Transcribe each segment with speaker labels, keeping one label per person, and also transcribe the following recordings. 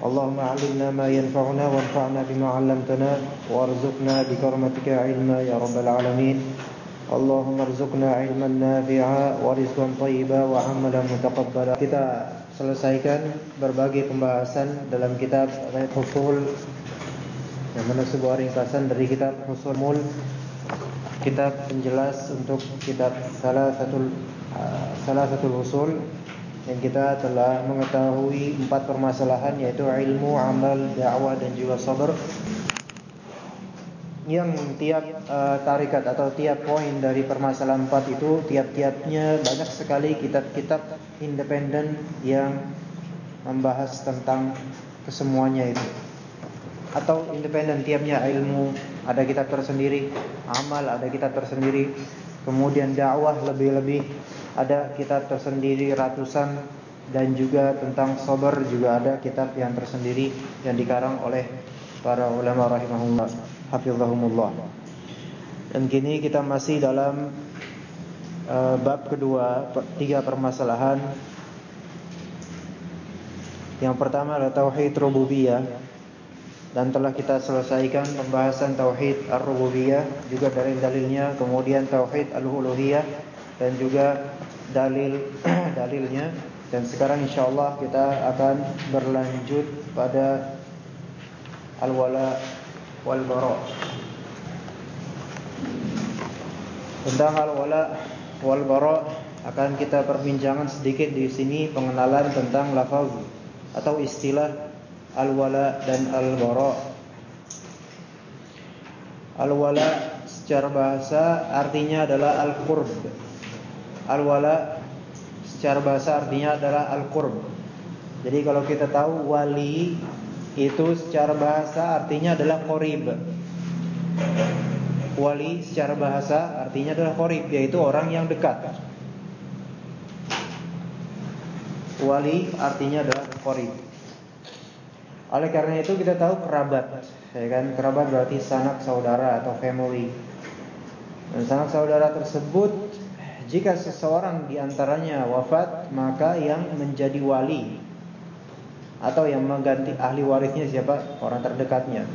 Speaker 1: اللهم علمنا ما ينفعنا وانفعنا بما علمتنا وارزقنا بكرمتك علما يا رب العالمين اللهم ارزقنا علما نافعا ورزقا طيبا وعملا متقبلا kita selesaikan berbagai pembahasan dalam kitab Fusul yang mana sebuah ringkasan dari kitab Fusul kitab penjelas untuk kitab salah satu salah satu usul yang kita telah mengetahui empat permasalahan yaitu ilmu, amal, dakwah dan juga sabar. Yang tiap uh, tarikat atau tiap poin dari permasalahan empat itu tiap-tiapnya banyak sekali kitab-kitab independen yang membahas tentang kesemuanya itu. Atau independen tiapnya ilmu ada kitab tersendiri, amal ada kitab tersendiri, kemudian dakwah lebih-lebih ada kitab tersendiri ratusan dan juga tentang sabar juga ada kitab yang tersendiri yang dikarang oleh para ulama rahimahullah hafizahumullah. Dan kini kita masih dalam uh, bab kedua tiga permasalahan. Yang pertama adalah tauhid rububiyah dan telah kita selesaikan pembahasan tauhid ar-rububiyah juga dari dalilnya kemudian tauhid al-uluhiyah dan juga dalil dalilnya dan sekarang insyaallah kita akan berlanjut pada al-wala wal bara. Tentang al-wala wal bara akan kita perbincangkan sedikit di sini pengenalan tentang lafaz atau istilah al-wala dan al-bara. Al-wala secara bahasa artinya adalah al-qurb. Al-wala secara bahasa artinya adalah al-qurb. Jadi kalau kita tahu wali itu secara bahasa artinya adalah qorib. Wali secara bahasa artinya adalah qorib yaitu orang yang dekat. Wali artinya adalah qorib. Oleh karena itu kita tahu kerabat, ya kan? Kerabat berarti sanak saudara atau family. Dan sanak saudara tersebut jika seseorang di antaranya wafat, maka yang menjadi wali atau yang mengganti ahli warisnya siapa? Orang terdekatnya.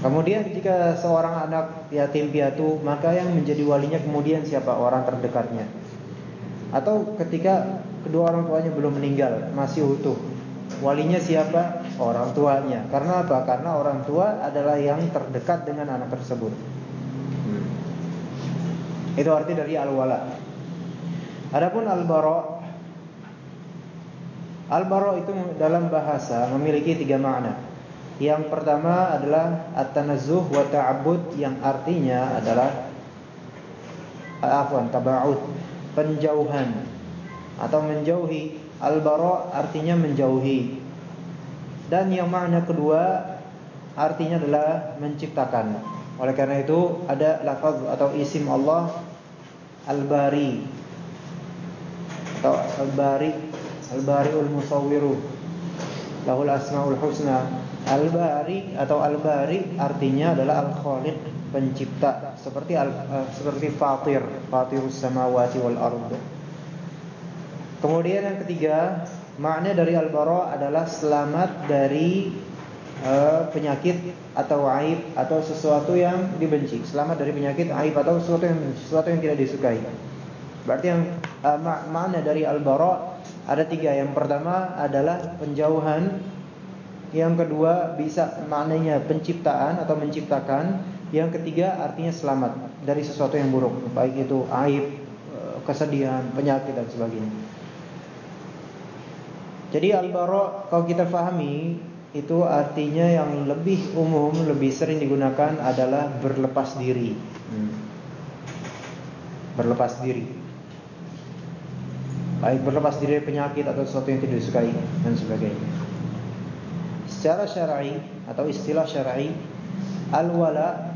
Speaker 1: Kemudian jika seorang anak yatim piatu, maka yang menjadi walinya kemudian siapa? Orang terdekatnya. Atau ketika kedua orang tuanya belum meninggal, masih utuh, Walinya siapa? Orang tuanya. Karena apa? Karena orang tua adalah yang terdekat dengan anak tersebut. Hmm. Itu arti dari al-wala. Adapun al-bara Al-bara itu dalam bahasa memiliki tiga makna. Yang pertama adalah at-tanazzuh wa ta'abbud yang artinya adalah afwan taba'ud, penjauhan atau menjauhi Al-bara artinya menjauhi. Dan yang makna kedua artinya adalah menciptakan. Oleh karena itu ada lafaz atau isim Allah Al-Bari atau Al-Bari Al-Bari'ul Musawwiru lahul asmaul husna. Al-Bari atau Al-Bari artinya adalah Al-Khaliq, pencipta, seperti al, uh, seperti Fatir, Fatirus samawati wal ardh. Kemudian yang ketiga, makna dari al-bara adalah selamat dari uh, penyakit atau aib atau sesuatu yang dibenci. Selamat dari penyakit, aib atau sesuatu yang sesuatu yang tidak disukai. Berarti yang uh, mak makna dari al-bara ada tiga. Yang pertama adalah penjauhan. Yang kedua bisa maknanya penciptaan atau menciptakan. Yang ketiga artinya selamat dari sesuatu yang buruk, baik itu aib, kesedihan, penyakit dan sebagainya. Jadi al-bara kalau kita fahami itu artinya yang lebih umum, lebih sering digunakan adalah berlepas diri. Hmm. Berlepas diri. baik berlepas diri dari penyakit atau sesuatu yang tidak disukai dan sebagainya. Secara syar'i atau istilah syar'i al-wala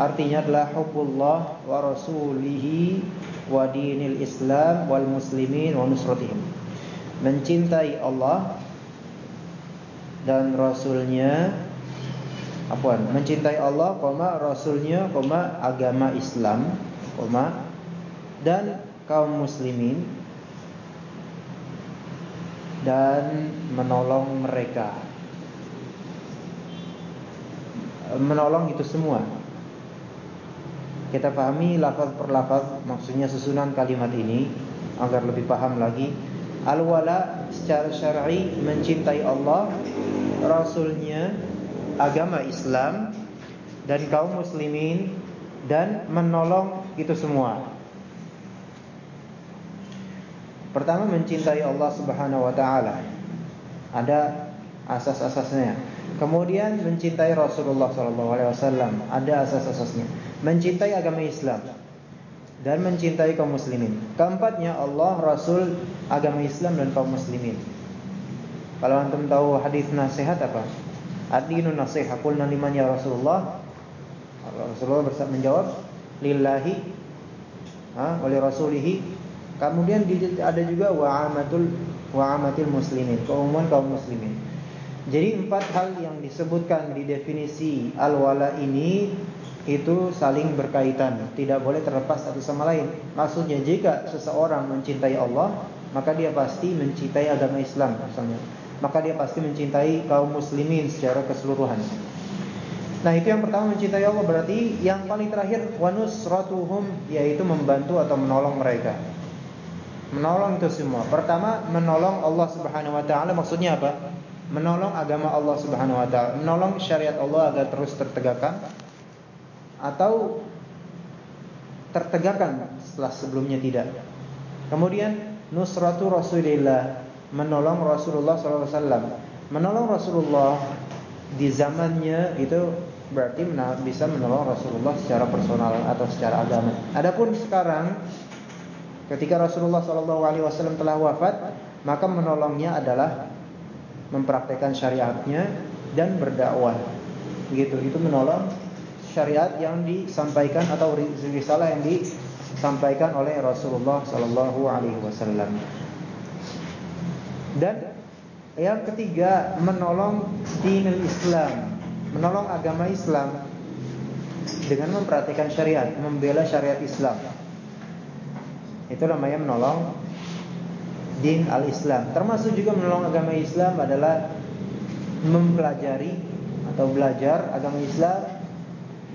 Speaker 1: artinya adalah hubbullah wa rasulihi wa dinil Islam wal muslimin wa nusratihim. Mencintai Allah dan rasulnya apa? mencintai Allah, koma rasulnya, koma agama Islam, koma dan kaum muslimin dan menolong mereka. Menolong itu semua. Kita pahami lafaz per lafaz maksudnya susunan kalimat ini agar lebih paham lagi. Al-wala secara syar'i mencintai Allah, rasulnya, agama Islam dan kaum muslimin dan menolong itu semua. Pertama mencintai Allah Subhanahu wa taala. Ada asas-asasnya. Kemudian mencintai Rasulullah sallallahu alaihi wasallam, ada asas-asasnya. Mencintai agama Islam dan mencintai kaum muslimin. Keempatnya Allah, Rasul, agama Islam dan kaum muslimin. Kalau antum tahu hadis nasihat apa? Ad-dinu nasihat. Qulna liman ya Rasulullah? Rasulullah bersabda menjawab, lillahi ha, li rasulihi Kemudian ada juga wa'amatul wa'amatil muslimin, keumuman kaum muslimin. Jadi empat hal yang disebutkan di definisi al-wala ini itu saling berkaitan, tidak boleh terlepas satu sama lain. Maksudnya jika seseorang mencintai Allah, maka dia pasti mencintai agama Islam misalnya. Maka dia pasti mencintai kaum muslimin secara keseluruhan. Nah, itu yang pertama mencintai Allah berarti yang paling terakhir wanusratuhum yaitu membantu atau menolong mereka. Menolong itu semua. Pertama, menolong Allah Subhanahu wa taala maksudnya apa? Menolong agama Allah Subhanahu wa taala, menolong syariat Allah agar terus tertegakkan atau tertegakkan setelah sebelumnya tidak. Kemudian nusratu Rasulillah, menolong Rasulullah SAW. Menolong Rasulullah di zamannya itu berarti bisa menolong Rasulullah secara personal atau secara agama. Adapun sekarang Ketika Rasulullah SAW telah wafat, maka menolongnya adalah mempraktekkan syariatnya dan berdakwah. Gitu, itu menolong syariat yang disampaikan atau risalah yang disampaikan oleh Rasulullah SAW. Dan yang ketiga, menolong dinul Islam, menolong agama Islam dengan mempraktekkan syariat, membela syariat Islam. Itu namanya menolong din al-Islam. Termasuk juga menolong agama Islam adalah mempelajari atau belajar agama Islam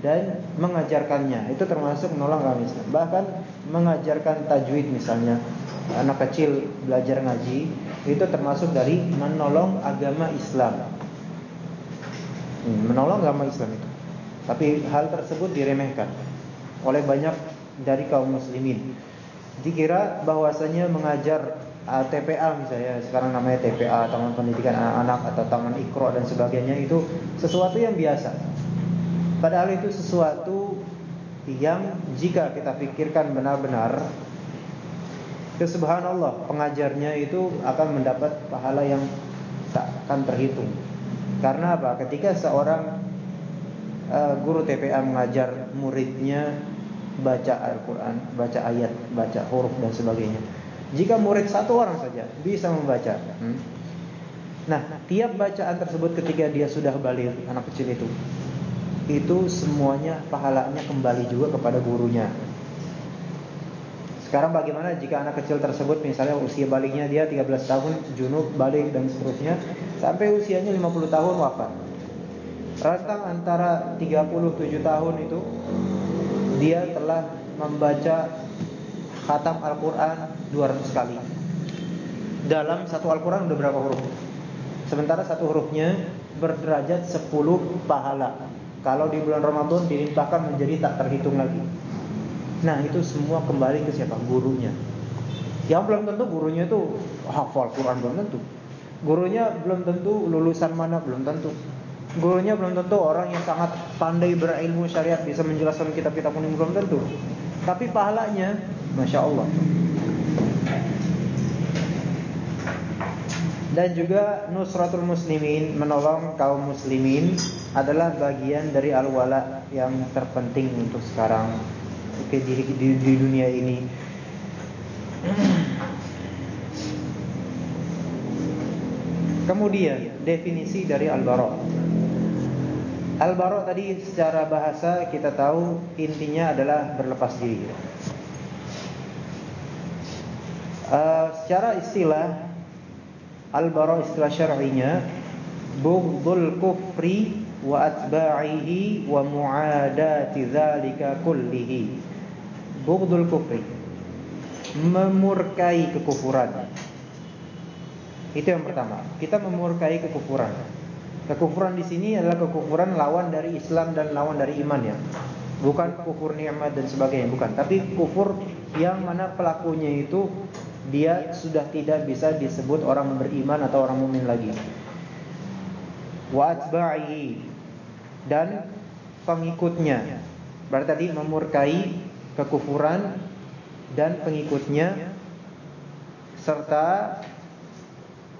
Speaker 1: dan mengajarkannya. Itu termasuk menolong agama Islam. Bahkan mengajarkan tajwid misalnya. Anak kecil belajar ngaji itu termasuk dari menolong agama Islam. Hmm, menolong agama Islam itu. Tapi hal tersebut diremehkan oleh banyak dari kaum muslimin dikira bahwasanya mengajar uh, TPA misalnya sekarang namanya TPA Taman Pendidikan Anak-anak atau Taman Ikro dan sebagainya itu sesuatu yang biasa. Padahal itu sesuatu yang jika kita pikirkan benar-benar itu subhanallah pengajarnya itu akan mendapat pahala yang tak akan terhitung. Karena apa? Ketika seorang uh, guru TPA mengajar muridnya baca Al-Quran, baca ayat, baca huruf dan sebagainya. Jika murid satu orang saja bisa membaca, hmm? nah tiap bacaan tersebut ketika dia sudah balik anak kecil itu, itu semuanya pahalanya kembali juga kepada gurunya. Sekarang bagaimana jika anak kecil tersebut misalnya usia baliknya dia 13 tahun junub balik dan seterusnya sampai usianya 50 tahun wafat. Rentang antara 37 tahun itu dia telah membaca khatam Al-Quran 200 kali. Dalam satu Al-Quran udah berapa huruf? Sementara satu hurufnya berderajat 10 pahala. Kalau di bulan Ramadan dilimpahkan menjadi tak terhitung lagi. Nah itu semua kembali ke siapa? Gurunya. Yang belum tentu gurunya itu hafal Quran belum tentu. Gurunya belum tentu lulusan mana belum tentu. Gurunya belum tentu orang yang sangat pandai berilmu syariat bisa menjelaskan kitab-kitab kuning belum tentu. Tapi pahalanya, masya Allah. Dan juga nusratul muslimin menolong kaum muslimin adalah bagian dari al-wala yang terpenting untuk sekarang di, di, di, dunia ini. Kemudian definisi dari al-bara. Al-bara tadi secara bahasa kita tahu intinya adalah berlepas diri. Uh, secara istilah Al-bara istilah syar'inya bughdul kufri wa atba'ihi wa mu'adati kullihi. Bughdul kufri memurkai kekufuran. Itu yang pertama. Kita memurkai kekufuran. Kekufuran di sini adalah kekufuran lawan dari Islam dan lawan dari iman ya. Bukan kufur nikmat dan sebagainya, bukan. Tapi kufur yang mana pelakunya itu dia sudah tidak bisa disebut orang beriman atau orang mukmin lagi. Wa dan pengikutnya. Berarti tadi memurkai kekufuran dan pengikutnya serta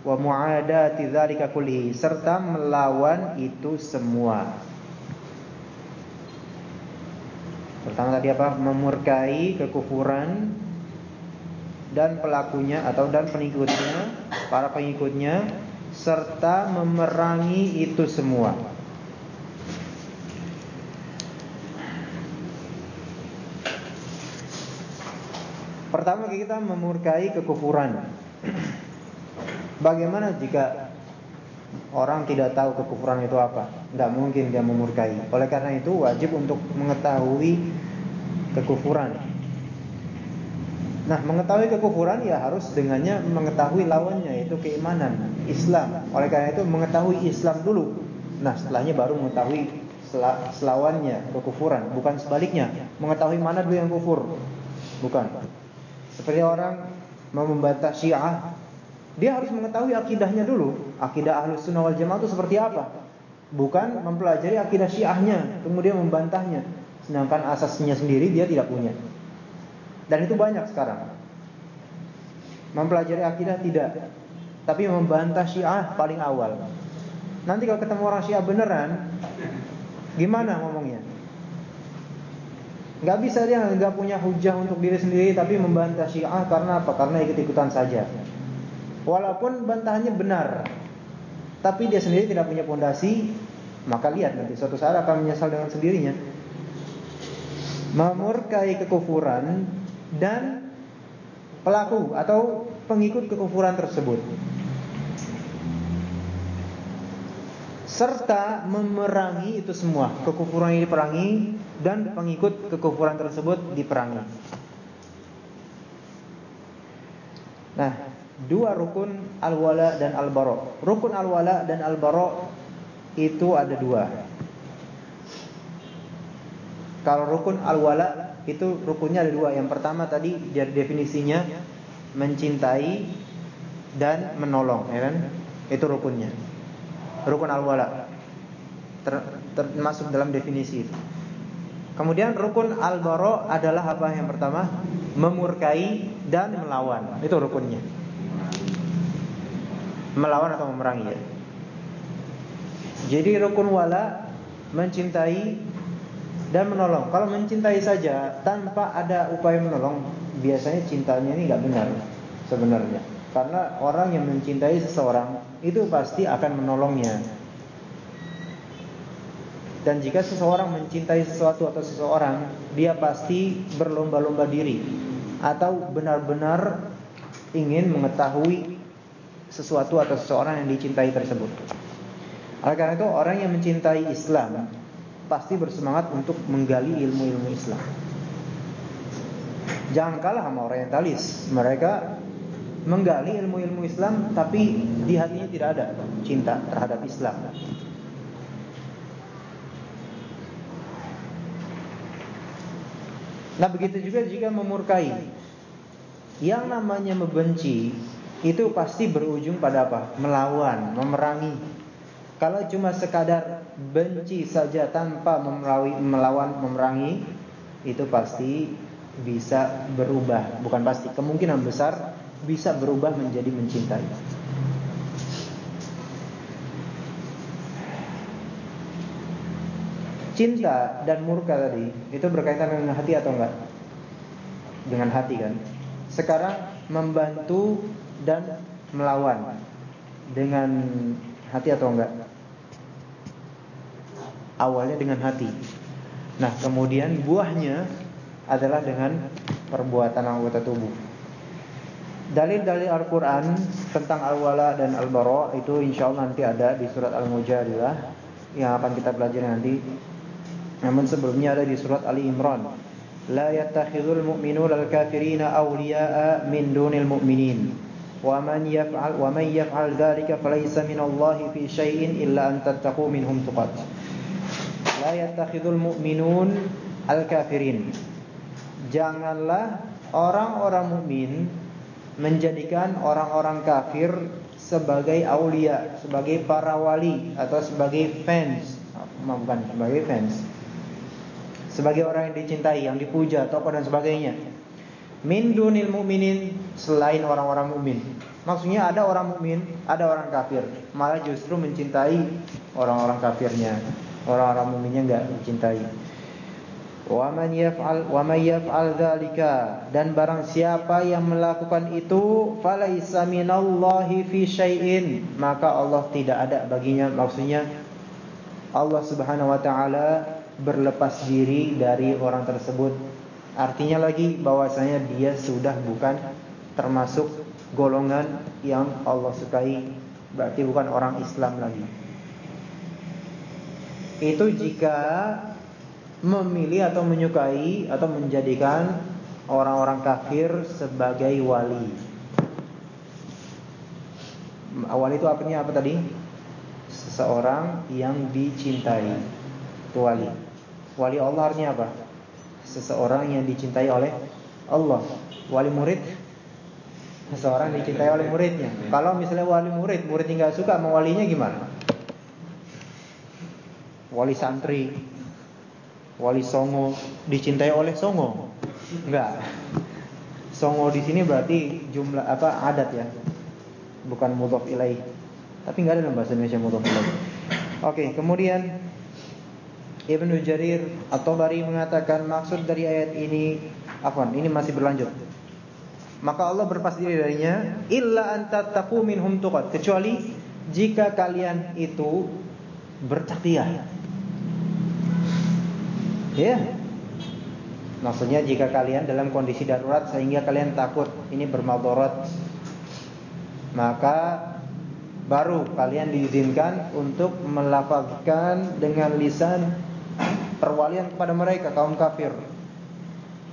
Speaker 1: wa mu'adati dzalika kulli serta melawan itu semua. Pertama tadi apa? Memurkai kekufuran dan pelakunya atau dan pengikutnya, para pengikutnya serta memerangi itu semua. Pertama kita memurkai kekufuran. Bagaimana jika orang tidak tahu kekufuran itu apa? Tidak mungkin dia memurkai. Oleh karena itu wajib untuk mengetahui kekufuran. Nah, mengetahui kekufuran ya harus dengannya mengetahui lawannya yaitu keimanan, Islam. Oleh karena itu mengetahui Islam dulu. Nah, setelahnya baru mengetahui selawannya kekufuran, bukan sebaliknya. Mengetahui mana dulu yang kufur. Bukan. Seperti orang mau membantah Syiah, dia harus mengetahui akidahnya dulu. Akidah Ahlus Sunnah wal Jamaah itu seperti apa? Bukan mempelajari akidah Syiahnya, kemudian membantahnya. Sedangkan asasnya sendiri dia tidak punya. Dan itu banyak sekarang. Mempelajari akidah tidak, tapi membantah Syiah paling awal. Nanti kalau ketemu orang Syiah beneran, gimana ngomongnya? Gak bisa dia nggak punya hujah untuk diri sendiri, tapi membantah Syiah karena apa? Karena ikut-ikutan saja. Walaupun bantahannya benar, tapi dia sendiri tidak punya pondasi, maka lihat nanti suatu saat akan menyesal dengan sendirinya. Memurkai kekufuran dan pelaku atau pengikut kekufuran tersebut serta memerangi itu semua kekufuran yang diperangi dan pengikut kekufuran tersebut diperangi. Nah, dua rukun al-wala dan al-bara. Rukun al-wala dan al-bara itu ada dua. Kalau rukun al-wala itu rukunnya ada dua. Yang pertama tadi dari definisinya mencintai dan menolong, ya kan? Itu rukunnya. Rukun al-wala. Ter, termasuk dalam definisi itu. Kemudian rukun al-bara adalah apa yang pertama? Memurkai dan melawan. Itu rukunnya. Melawan atau memerangi ya. Jadi rukun wala mencintai dan menolong. Kalau mencintai saja tanpa ada upaya menolong, biasanya cintanya ini nggak benar sebenarnya. Karena orang yang mencintai seseorang itu pasti akan menolongnya. Dan jika seseorang mencintai sesuatu atau seseorang, dia pasti berlomba-lomba diri atau benar-benar ingin mengetahui sesuatu atau seseorang yang dicintai tersebut. Oleh karena itu orang yang mencintai Islam pasti bersemangat untuk menggali ilmu-ilmu Islam. Jangan kalah sama orientalis. Mereka menggali ilmu-ilmu Islam tapi di hatinya tidak ada cinta terhadap Islam. Nah begitu juga jika memurkai Yang namanya membenci Itu pasti berujung pada apa? Melawan, memerangi kalau cuma sekadar benci saja tanpa memerawi, melawan memerangi itu pasti bisa berubah, bukan pasti, kemungkinan besar bisa berubah menjadi mencintai. Cinta dan murka tadi itu berkaitan dengan hati atau enggak? Dengan hati kan. Sekarang membantu dan melawan dengan hati atau enggak? Awalnya dengan hati. Nah, kemudian buahnya adalah dengan perbuatan anggota tubuh. Dalil-dalil Al-Quran tentang Al-Wala dan Al-Bara itu insya Allah nanti ada di surat Al-Mujadilah yang akan kita pelajari nanti. Namun sebelumnya ada di surat Ali Imran. La yattakhidhul mu'minuna al-kafirina awliya'a min dunil mu'minin. Man yaf'al wa man yaf'al dhalika falaysa minallahi fi syai'in illa an tattaqu minhum tuqat. La yattakhidhul mu'minun al-kafirin. Janganlah orang-orang mukmin menjadikan orang-orang kafir sebagai aulia, sebagai para wali atau sebagai fans, bukan sebagai fans sebagai orang yang dicintai, yang dipuja, tokoh dan sebagainya. Min dunil mu'minin selain orang-orang mukmin. Maksudnya ada orang mukmin, ada orang kafir, malah justru mencintai orang-orang kafirnya. Orang-orang mukminnya enggak mencintai. Wa man yaf'al wa may yaf'al dzalika dan barang siapa yang melakukan itu falaisa minallahi fi syai'in maka Allah tidak ada baginya maksudnya Allah Subhanahu wa taala berlepas diri dari orang tersebut. Artinya lagi bahwasanya dia sudah bukan termasuk golongan yang Allah sukai, berarti bukan orang Islam lagi. Itu jika memilih atau menyukai atau menjadikan orang-orang kafir sebagai wali. Awal itu artinya apa tadi? Seseorang yang dicintai. Itu wali. Wali Allah artinya apa? Seseorang yang dicintai oleh Allah. Wali murid seseorang dicintai oleh muridnya. Kalau misalnya wali murid, murid tinggal suka sama walinya gimana? Wali santri, wali songo dicintai oleh songo? Enggak. Songo di sini berarti jumlah apa adat ya. Bukan mudhof ilaih. Tapi enggak ada dalam bahasa Indonesia mudhof ilaih. Oke, kemudian Ibnu Jarir atau Bari mengatakan maksud dari ayat ini afwan, ini masih berlanjut. Maka Allah berpas diri darinya illa anta minhum tuqat kecuali jika kalian itu bertakiyah. Ya. Maksudnya jika kalian dalam kondisi darurat sehingga kalian takut ini bermadarat maka baru kalian diizinkan untuk melafazkan dengan lisan perwalian kepada mereka kaum kafir.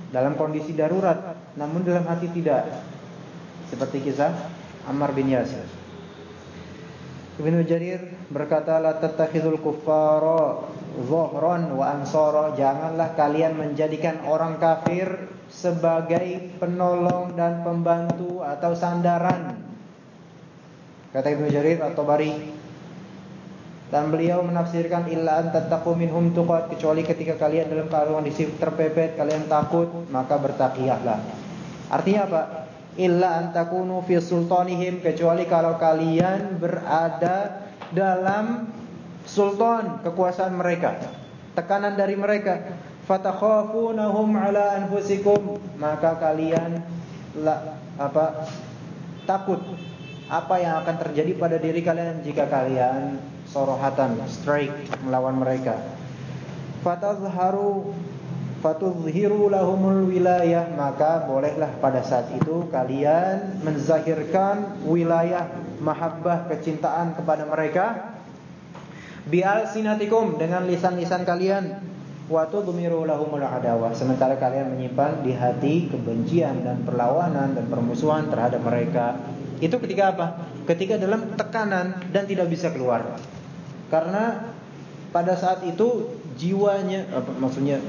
Speaker 1: Dalam kondisi darurat namun dalam hati tidak. Seperti kisah Ammar bin Yasir Ibnu Jarir berkata la tattakhidul kuffara zuhran wa ansara janganlah kalian menjadikan orang kafir sebagai penolong dan pembantu atau sandaran kata Ibnu Jarir atau Bari dan beliau menafsirkan illa an tattaqu minhum tuqat kecuali ketika kalian dalam kondisi terpepet, kalian takut, maka bertakiyahlah. Artinya apa? Illa an takunu fi sultanihim kecuali kalau kalian berada dalam sultan kekuasaan mereka, tekanan dari mereka. Fatakhafunahum ala anfusikum maka kalian la, apa takut apa yang akan terjadi pada diri kalian jika kalian sorohatan, strike melawan mereka. Fatazharu fatuzhiru lahumul wilayah maka bolehlah pada saat itu kalian menzahirkan wilayah mahabbah kecintaan kepada mereka. Bial sinatikum dengan lisan-lisan kalian. Wa tudmiru lahumul adawah sementara kalian menyimpan di hati kebencian dan perlawanan dan permusuhan terhadap mereka. Itu ketika apa? Ketika dalam tekanan dan tidak bisa keluar. Karena pada saat itu jiwanya apa maksudnya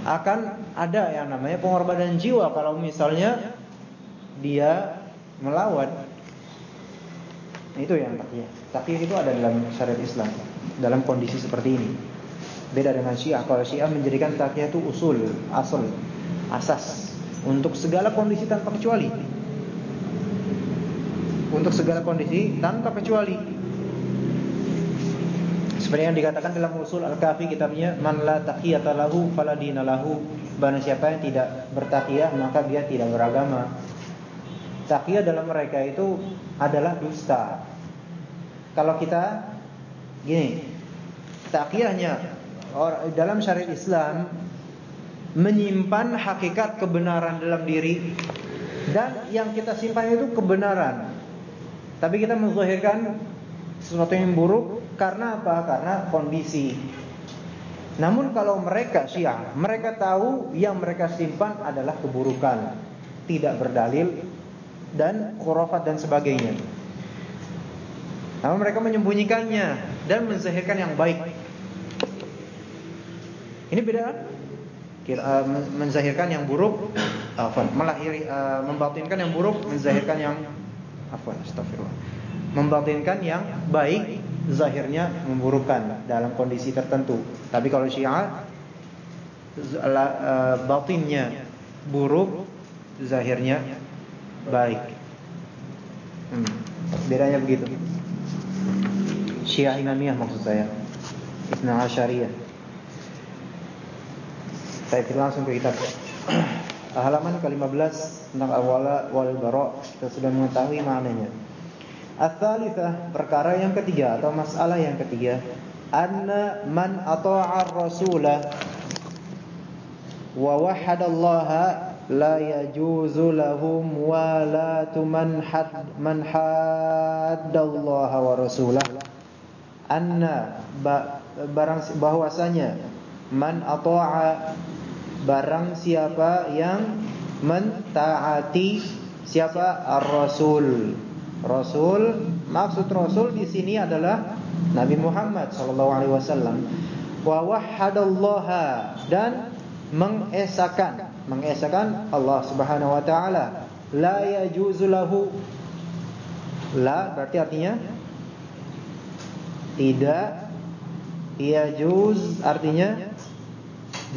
Speaker 1: akan ada yang namanya pengorbanan jiwa kalau misalnya dia melawan. Itu yang takyah. Takyah itu ada dalam syariat Islam dalam kondisi seperti ini. Beda dengan Syiah. Kalau Syiah menjadikan takyah itu usul, asal, asas untuk segala kondisi tanpa kecuali. Untuk segala kondisi tanpa kecuali. Seperti yang dikatakan dalam usul Al-Kafi kitabnya man la taqiyata lahu fala lahu. Barang siapa yang tidak bertakiyah maka dia tidak beragama. Takiyah dalam mereka itu adalah dusta. Kalau kita gini, takiyahnya dalam syariat Islam menyimpan hakikat kebenaran dalam diri dan yang kita simpan itu kebenaran. Tapi kita menzahirkan sesuatu yang buruk karena apa? Karena kondisi. Namun kalau mereka Syiah, mereka tahu yang mereka simpan adalah keburukan, tidak berdalil dan khurafat dan sebagainya. Namun mereka menyembunyikannya dan menzahirkan yang baik. Ini beda uh, menzahirkan yang buruk, melahiri uh, membatinkan yang buruk, menzahirkan yang. Membatinkan yang baik zahirnya memburukkan dalam kondisi tertentu. Tapi kalau Syiah uh, batinnya buruk, zahirnya baik. Hmm. Bedanya begitu. Syiah Imamiyah maksud saya. Ibn Asyariyah. Saya langsung ke kitab. Halaman ke-15 tentang awala wal bara kita sudah mengetahui maknanya. Ats-tsalitsah perkara yang ketiga atau masalah yang ketiga, anna man ata'a ar-rasula wa wahhada Allah la yajuzu lahum walatu man had man haddallaha wa rasulah. Anna barang bahwasanya man ata'a barang siapa yang mentaati siapa ar-rasul Rasul maksud Rasul di sini adalah Nabi Muhammad sallallahu alaihi wasallam. Wa wahhadallaha dan mengesakan mengesakan Allah Subhanahu wa taala. La yajuzu lahu. La berarti artinya tidak. Yajuz artinya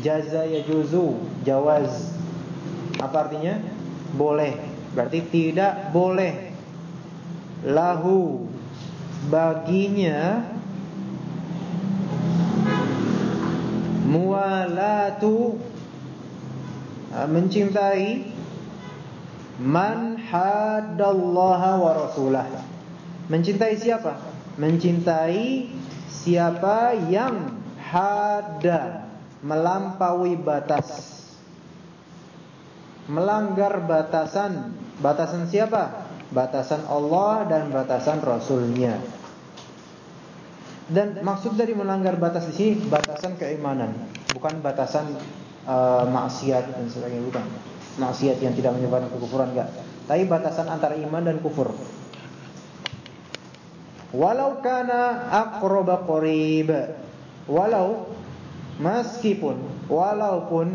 Speaker 1: jaza yajuzu jawaz. Apa artinya? Boleh. Berarti tidak boleh lahu. Baginya mualatu mencintai man haddallaha wa rasulah. Mencintai siapa? Mencintai siapa yang hadda melampaui batas. Melanggar batasan. Batasan siapa batasan Allah dan batasan Rasulnya. Dan maksud dari melanggar batas di sini batasan keimanan, bukan batasan uh, maksiat dan sebagainya bukan. Maksiat yang tidak menyebabkan kekufuran enggak. Tapi batasan antara iman dan kufur. Walau kana aqraba qarib. Walau meskipun walaupun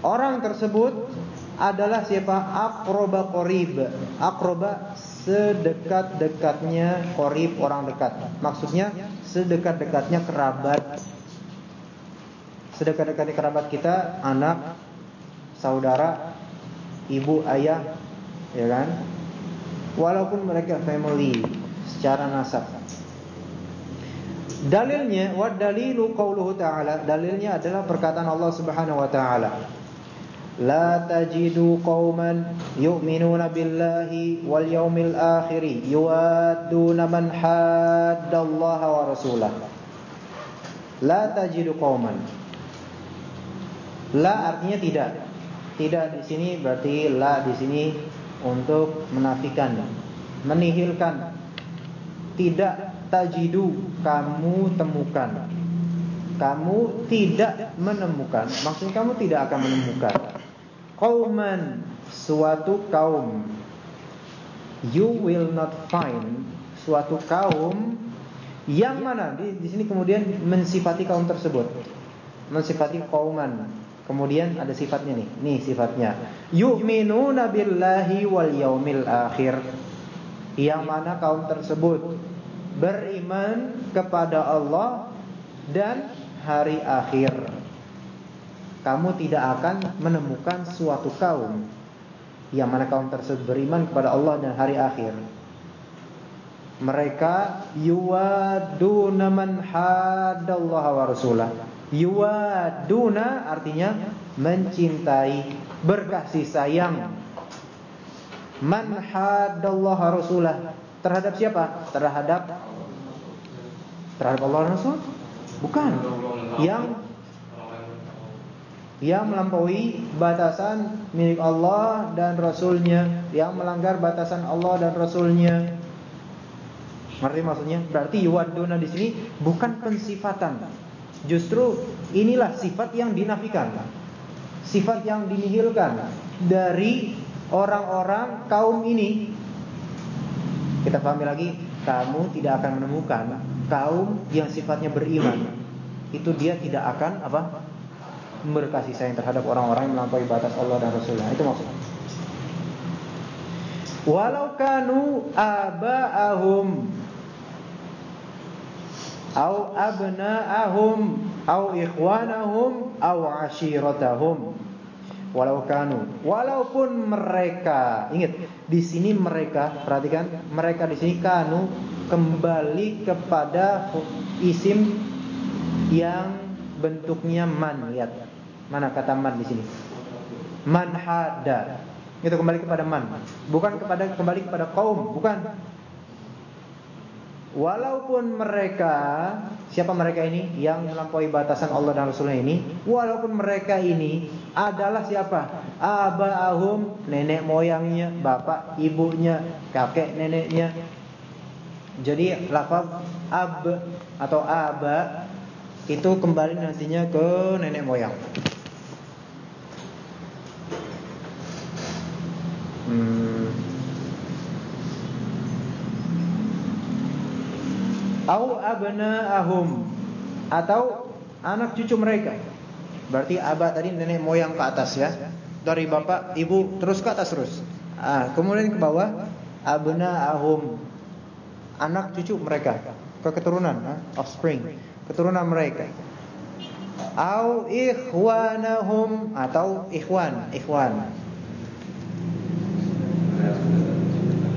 Speaker 1: orang tersebut adalah siapa? Akroba korib. Akroba sedekat-dekatnya korib orang dekat. Maksudnya sedekat-dekatnya kerabat. Sedekat-dekatnya kerabat kita, anak, saudara, ibu, ayah, ya kan? Walaupun mereka family secara nasab. Dalilnya, wa dalilu qauluhu ta'ala. Dalilnya adalah perkataan Allah Subhanahu wa taala. لا تجد قوما يؤمنون بالله واليوم الآخر يوادون من حاد الله ورسوله لا تجد قوما La artinya tidak. Tidak di sini berarti la di sini untuk menafikan, menihilkan. Tidak tajidu kamu temukan. Kamu tidak menemukan. Maksudnya kamu tidak akan menemukan qauman suatu kaum. You will not find suatu kaum yang mana? Di, di sini kemudian mensifati kaum tersebut. Mensifati kauman. Kemudian ada sifatnya nih. Nih sifatnya. Yu'minuna billahi wal yaumil akhir. Yang mana kaum tersebut beriman kepada Allah dan hari akhir kamu tidak akan menemukan suatu kaum yang mana kaum tersebut beriman kepada Allah dan hari akhir. Mereka yuwaduna man haddallaha wa rasulah. Yuwaduna artinya mencintai, berkasih sayang. Man haddallaha rasulah. Terhadap siapa? Terhadap terhadap Allah Rasul? Bukan. Yang yang melampaui batasan milik Allah dan Rasulnya, yang melanggar batasan Allah dan Rasulnya. Ngerti maksudnya? Berarti yuwaduna di sini bukan pensifatan. Justru inilah sifat yang dinafikan. Sifat yang dinihilkan dari orang-orang kaum ini. Kita pahami lagi, kamu tidak akan menemukan kaum yang sifatnya beriman. Itu dia tidak akan apa? Berkasih sayang terhadap orang-orang yang melampaui batas Allah dan Rasulnya. Itu maksudnya. Walau kanu aba'ahum au abna'ahum au ikhwanahum au ashiratahum walau kanu walaupun mereka ingat di sini mereka perhatikan mereka di sini kanu kembali kepada isim yang bentuknya man lihat mana kata man di sini? Man hada. Itu kembali kepada man. Bukan kepada kembali kepada kaum bukan. Walaupun mereka siapa mereka ini? Yang melampaui batasan Allah dan Rasulnya ini. Walaupun mereka ini adalah siapa? Abahum nenek moyangnya bapak ibunya kakek neneknya. Jadi lafaz ab atau aba itu kembali nantinya ke nenek moyang. Au abna'ahum atau anak cucu mereka. Berarti abah tadi nenek moyang ke atas ya. Dari bapak, ibu terus ke atas terus. Ah, kemudian ke bawah abna'ahum anak cucu mereka ke keturunan, ah, offspring keturunan mereka. Au ikhwanahum atau ikhwan, ikhwan.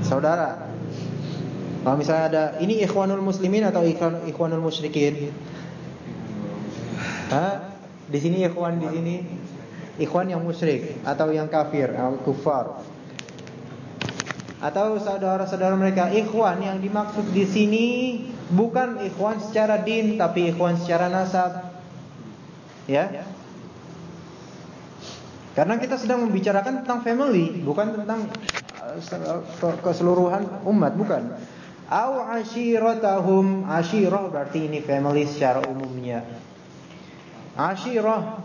Speaker 1: Saudara. Kalau misalnya ada ini ikhwanul muslimin atau ikhwan, ikhwanul musyrikin? Hah? Di sini ikhwan di sini ikhwan yang musyrik atau yang kafir, atau kufar. Atau saudara-saudara mereka ikhwan yang dimaksud di sini Bukan ikhwan secara din tapi ikhwan secara nasab. Ya. Karena kita sedang membicarakan tentang family, bukan tentang keseluruhan umat, bukan. Au ashiratahum, ashirah berarti ini family secara umumnya. Ashirah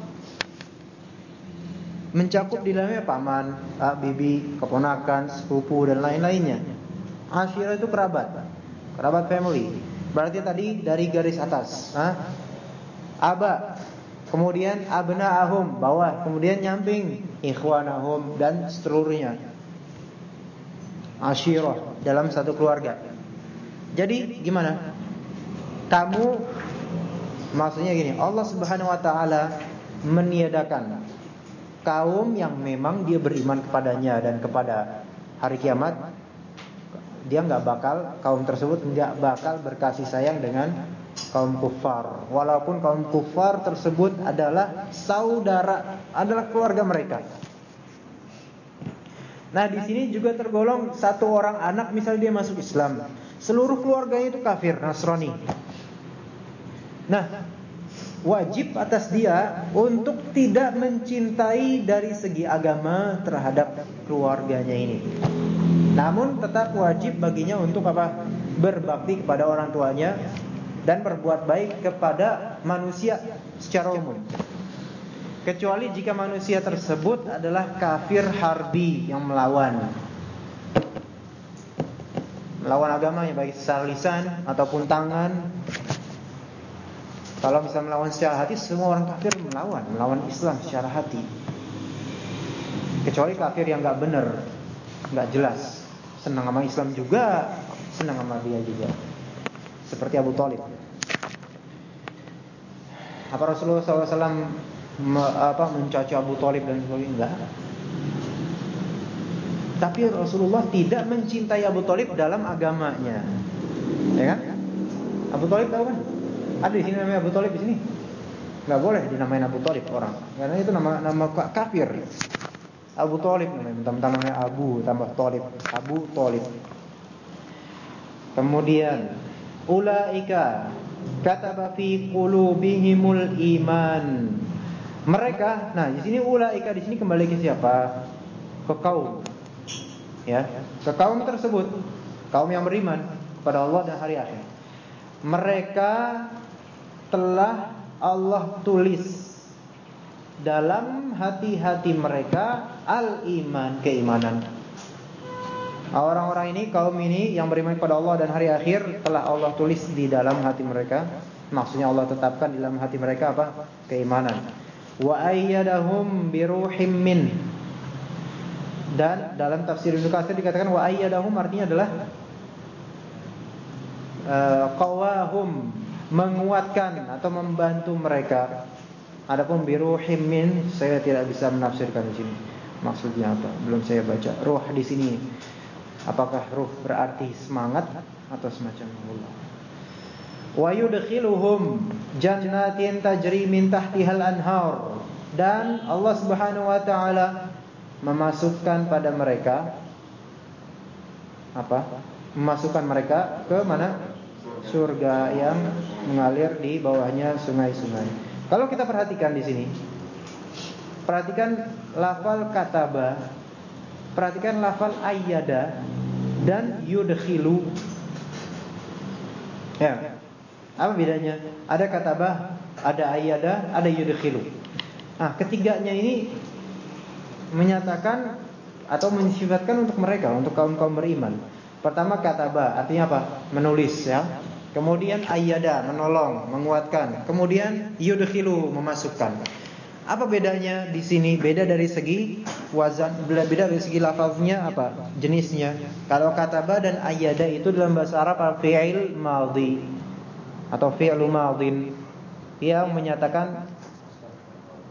Speaker 1: mencakup di dalamnya paman, bibi, keponakan, sepupu dan lain-lainnya. Ashirah itu kerabat, kerabat family. Berarti tadi dari garis atas. Hah? Aba. Kemudian abna'ahum bawah, kemudian nyamping ikhwanahum dan seluruhnya. Asyirah dalam satu keluarga. Jadi gimana? Kamu maksudnya gini, Allah Subhanahu wa taala meniadakan kaum yang memang dia beriman kepadanya dan kepada hari kiamat dia nggak bakal kaum tersebut nggak bakal berkasih sayang dengan kaum kufar. Walaupun kaum kufar tersebut adalah saudara, adalah keluarga mereka. Nah, di sini juga tergolong satu orang anak misalnya dia masuk Islam, seluruh keluarganya itu kafir, Nasrani. Nah, wajib atas dia untuk tidak mencintai dari segi agama terhadap keluarganya ini. Namun tetap wajib baginya untuk apa? Berbakti kepada orang tuanya dan berbuat baik kepada manusia secara umum. Kecuali jika manusia tersebut adalah kafir harbi yang melawan. Melawan agamanya baik secara lisan ataupun tangan. Kalau bisa melawan secara hati, semua orang kafir melawan, melawan Islam secara hati. Kecuali kafir yang nggak benar, nggak jelas senang sama Islam juga, senang sama dia juga. Seperti Abu Talib. Apa Rasulullah SAW me, apa mencaci Abu Talib dan sebagainya? Enggak. Tapi Rasulullah tidak mencintai Abu Talib dalam agamanya. Ya kan? Abu Talib tahu kan? Ada di sini namanya Abu Talib di sini. Gak boleh dinamain Abu Talib orang, karena itu nama nama kafir. Abu Talib namanya, teman namanya Abu tambah Talib, Abu Talib. Kemudian ulaika kataba fi qulubihimul iman. Mereka, nah di sini ulaika di sini kembali ke siapa? Ke kaum. Ya, ke kaum tersebut, kaum yang beriman kepada Allah dan hari akhir. Mereka telah Allah tulis dalam hati-hati mereka al-iman, keimanan. Orang-orang ini, kaum ini yang beriman kepada Allah dan hari akhir telah Allah tulis di dalam hati mereka. Maksudnya Allah tetapkan di dalam hati mereka apa? Keimanan. Wa ayyadahum biruhim min. Dan dalam tafsir Ibnu Katsir dikatakan wa ayyadahum artinya adalah uh, qawahum menguatkan atau membantu mereka. Adapun biruhim min saya tidak bisa menafsirkan di sini. Maksudnya apa? Belum saya baca. Ruh di sini Apakah ruh berarti semangat atau semacam Allah? Wa yudkhiluhum jannatin tajri min tahtihal anhar dan Allah Subhanahu wa taala memasukkan pada mereka apa? Memasukkan mereka ke mana? Surga yang mengalir di bawahnya sungai-sungai. Kalau kita perhatikan di sini, perhatikan lafal kataba, perhatikan lafal ayyada dan yudkhilu. Ya. Apa bedanya? Ada katabah, ada ayyada, ada yudkhilu. Nah, ketiganya ini menyatakan atau mensifatkan untuk mereka, untuk kaum-kaum beriman. Pertama katabah, artinya apa? Menulis ya. Kemudian ayyada, menolong, menguatkan. Kemudian yudkhilu, memasukkan. Apa bedanya di sini? Beda dari segi wazan, beda dari segi lafaznya apa? Jenisnya. Kalau kataba dan ayyada itu dalam bahasa Arab fi'il madhi atau fi'lu madhin yang menyatakan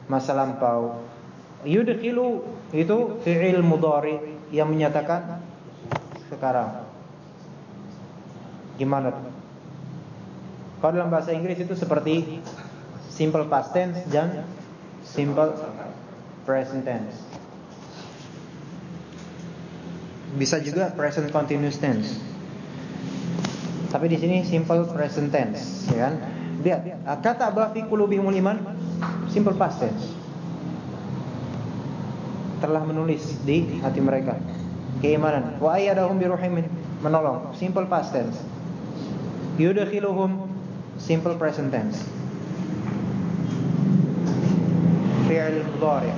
Speaker 1: masa lampau. Yudkhilu itu fi'il mudhari yang menyatakan sekarang. Gimana? Kalau dalam bahasa Inggris itu seperti simple past tense dan simple present tense. Bisa juga present continuous tense. Tapi di sini simple present tense, ya kan? Lihat, kata apa fi qulubihimul iman simple past tense. Telah menulis di hati mereka keimanan. Wa ayyadahum biruhimin menolong simple past tense. Yudkhiluhum simple present tense. fi'il mudhari.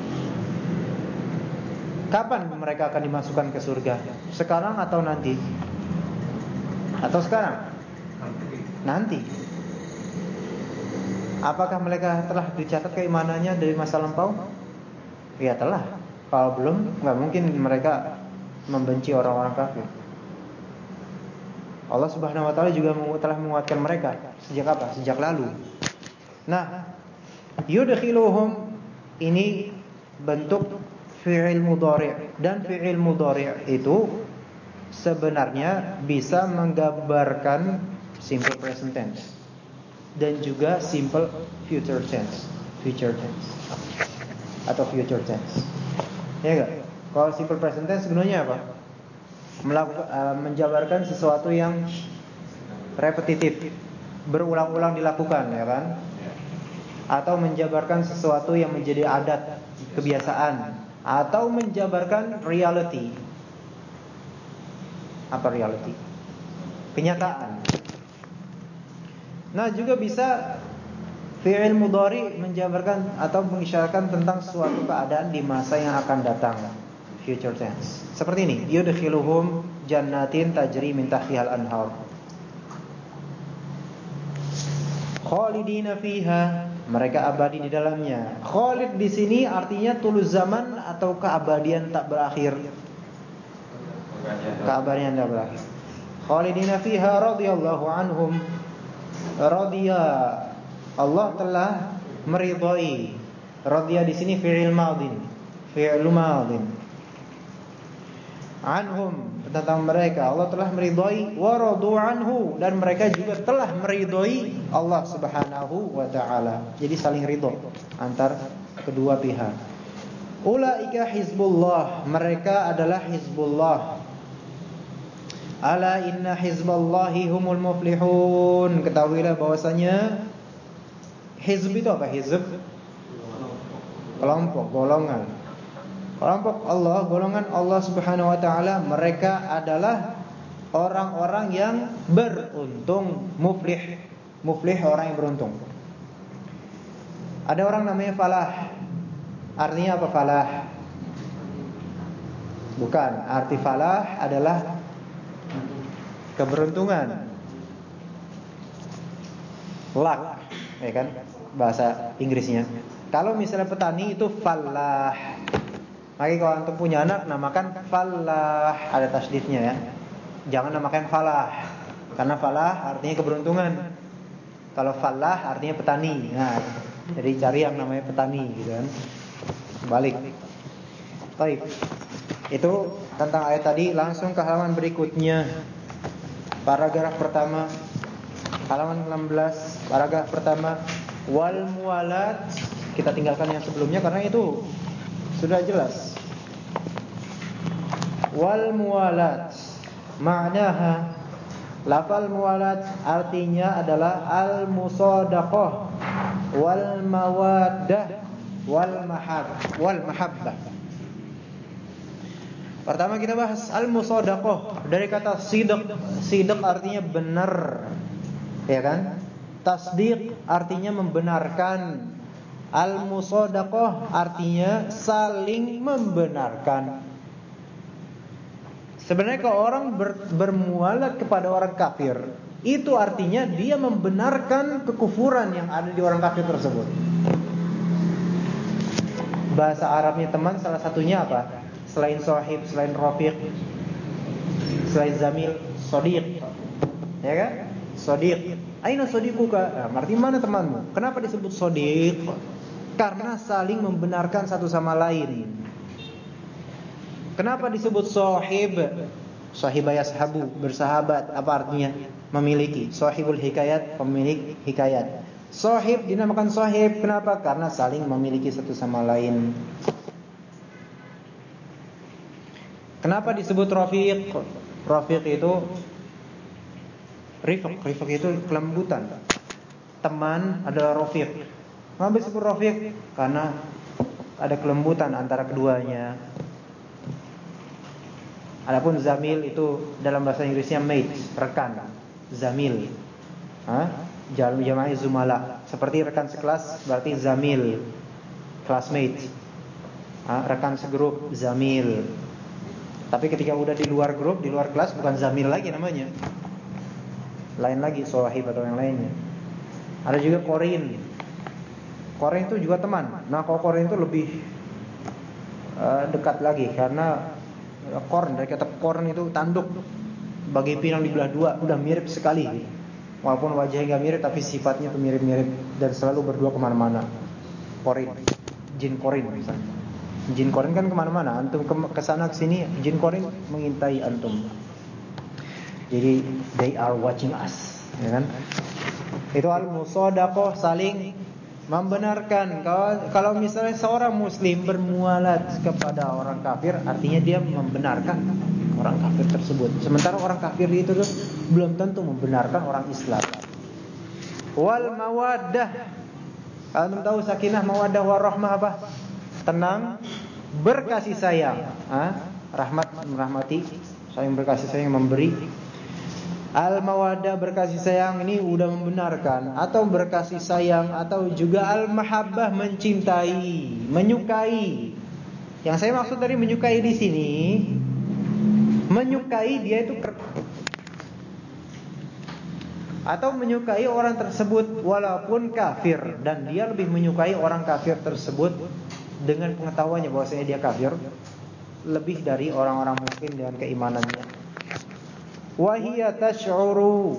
Speaker 1: Kapan mereka akan dimasukkan ke surga? Sekarang atau nanti? Atau sekarang? Nanti. Apakah mereka telah dicatat keimanannya dari masa lampau? Ya telah. Kalau belum, nggak mungkin mereka membenci orang-orang kafir. Allah Subhanahu wa taala juga telah menguatkan mereka sejak apa? Sejak lalu. Nah, yudkhiluhum ini bentuk fi'il mudhari' dan fi'il mudhari' itu sebenarnya bisa menggambarkan simple present tense dan juga simple future tense, future tense atau future tense. Ya enggak? Kalau simple present tense sebenarnya apa? Melakukan uh, menjabarkan sesuatu yang repetitif, berulang-ulang dilakukan, ya kan? atau menjabarkan sesuatu yang menjadi adat kebiasaan atau menjabarkan reality apa reality? Kenyataan. Nah juga bisa fi'il mudhari menjabarkan atau mengisyaratkan tentang suatu keadaan di masa yang akan datang. Future tense. Seperti ini. Yudkhiluhum jannatin tajri min tahtihal anhar. Khalidina fiha. Mereka abadi di dalamnya. Khalid di sini artinya tulus zaman atau keabadian tak berakhir. Keabadian tak berakhir. Khalidina fiha radhiyallahu anhum. Radhiya Allah telah meridhai. Radhiya di sini fi'il madin. Fi'il madin. anhum tentang mereka Allah telah meridhai wa radu anhu dan mereka juga telah meridhai Allah Subhanahu wa taala. Jadi saling ridho antar kedua pihak. Ulaika hizbullah, mereka adalah hizbullah. Ala inna hizballahi humul muflihun. Ketahuilah bahwasanya hizb itu apa hizb? Kelompok, golongan. Kelompok Allah, golongan Allah Subhanahu wa taala, mereka adalah orang-orang yang beruntung, muflih. Muflih orang yang beruntung. Ada orang namanya falah. Artinya apa falah? Bukan, arti falah adalah keberuntungan. Luck, ya kan? Bahasa Inggrisnya. Kalau misalnya petani itu falah. Maka kalau antum punya anak namakan falah, ada tasdidnya ya. Jangan namakan falah. Karena falah artinya keberuntungan. Kalau falah artinya petani. Nah, jadi cari yang namanya petani gitu kan. Balik. Baik. Itu tentang ayat tadi langsung ke halaman berikutnya. Paragraf pertama halaman 16, paragraf pertama wal mualat kita tinggalkan yang sebelumnya karena itu sudah jelas. Wal mualat maknaha lafal mualat artinya adalah al musadaqah wal mawaddah wal mahab wal mahabbah. Pertama kita bahas al musadaqah dari kata sidq. Sidq artinya benar. Ya kan? Tasdiq artinya membenarkan. Al musadaqah artinya saling membenarkan. Sebenarnya kalau orang ber, bermualat kepada orang kafir, itu artinya dia membenarkan kekufuran yang ada di orang kafir tersebut. Bahasa Arabnya teman salah satunya apa? Selain sahib, selain rafiq, selain zamil, sodiq. Ya kan? Sodiq. Aina sodiquka? Nah, arti mana temanmu? Kenapa disebut sodiq? Karena saling membenarkan satu sama lain. Kenapa disebut sahib? Sahibaya sahabu, bersahabat. Apa artinya? Memiliki. Sahibul hikayat, pemilik hikayat. Sahib dinamakan sahib. Kenapa? Karena saling memiliki satu sama lain. Kenapa disebut rafiq? Rafiq itu rifq, rifq itu kelembutan. Teman adalah rafiq. Kenapa disebut rafiq? Karena ada kelembutan antara keduanya. Adapun zamil itu dalam bahasa Inggrisnya mate, rekan. Zamil. Hah? Jamaah zumala. Seperti rekan sekelas berarti zamil. Classmate. Rekan segrup zamil. Tapi ketika udah di luar grup, di luar kelas bukan zamil lagi namanya. Lain lagi sohib atau yang lainnya. Ada juga korin. Korin itu juga teman. Nah, kalau korin itu lebih uh, dekat lagi karena korn dari kata korn itu tanduk bagi pinang dibelah dua udah mirip sekali walaupun wajahnya nggak mirip tapi sifatnya tuh mirip-mirip dan selalu berdua ke mana-mana korin jin korin misalnya jin korin kan ke mana-mana. Antum ke sana ke sini jin korin mengintai antum. Jadi they are watching us ya kan? Itu al musadaqah saling membenarkan. Kalau kalau misalnya seorang muslim bermualat kepada orang kafir artinya dia membenarkan orang kafir tersebut. Sementara orang kafir itu tuh belum tentu membenarkan orang Islam. Wal mawaddah. Antum tahu sakinah mawaddah warahmah apa tenang berkasih sayang ha? rahmat merahmati saling berkasih sayang memberi Al-mawaddah berkasih sayang ini udah membenarkan atau berkasih sayang atau juga al-mahabbah mencintai, menyukai. Yang saya maksud dari menyukai di sini menyukai dia itu atau menyukai orang tersebut walaupun kafir dan dia lebih menyukai orang kafir tersebut dengan pengetahuannya bahwasanya dia kafir lebih dari orang-orang muslim dengan keimanannya wahia tash'uru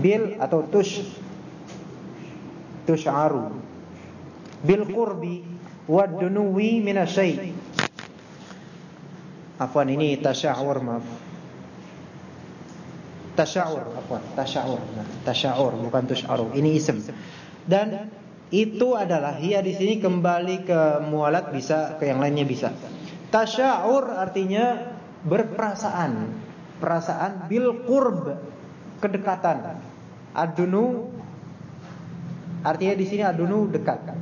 Speaker 1: bil atau tush tush'aru bil qurbi wad dunuwi minasyai Afwan ini tasya'ur maaf. Tasya'ur, afwan, tasya'ur. Nah, tasya'ur bukan tusy'aru. Ini isim. Dan itu adalah ya di sini kembali ke mualat bisa, ke yang lainnya bisa. Tasya'ur artinya berperasaan. Perasaan bil qurb, kedekatan. Adunu artinya di sini adunu dekat.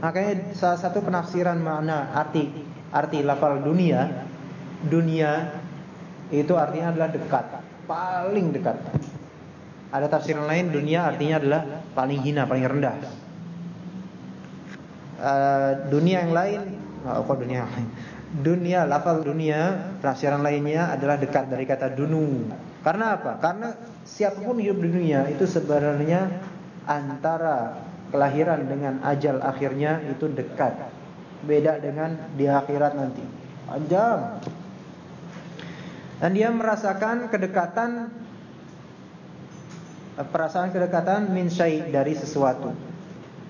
Speaker 1: Makanya salah satu penafsiran makna arti arti lafal dunia, dunia itu artinya adalah dekat, paling dekat. Ada tafsiran lain dunia artinya adalah paling hina, paling rendah. Uh, dunia yang lain, oh, kok dunia yang lain? Dunia, lafal dunia, penafsiran lainnya adalah dekat dari kata dunu. Karena apa? Karena siapa pun hidup di dunia itu sebenarnya antara kelahiran dengan ajal akhirnya itu dekat. Beda dengan di akhirat nanti. Panjang. Dan dia merasakan kedekatan perasaan kedekatan min syai dari sesuatu.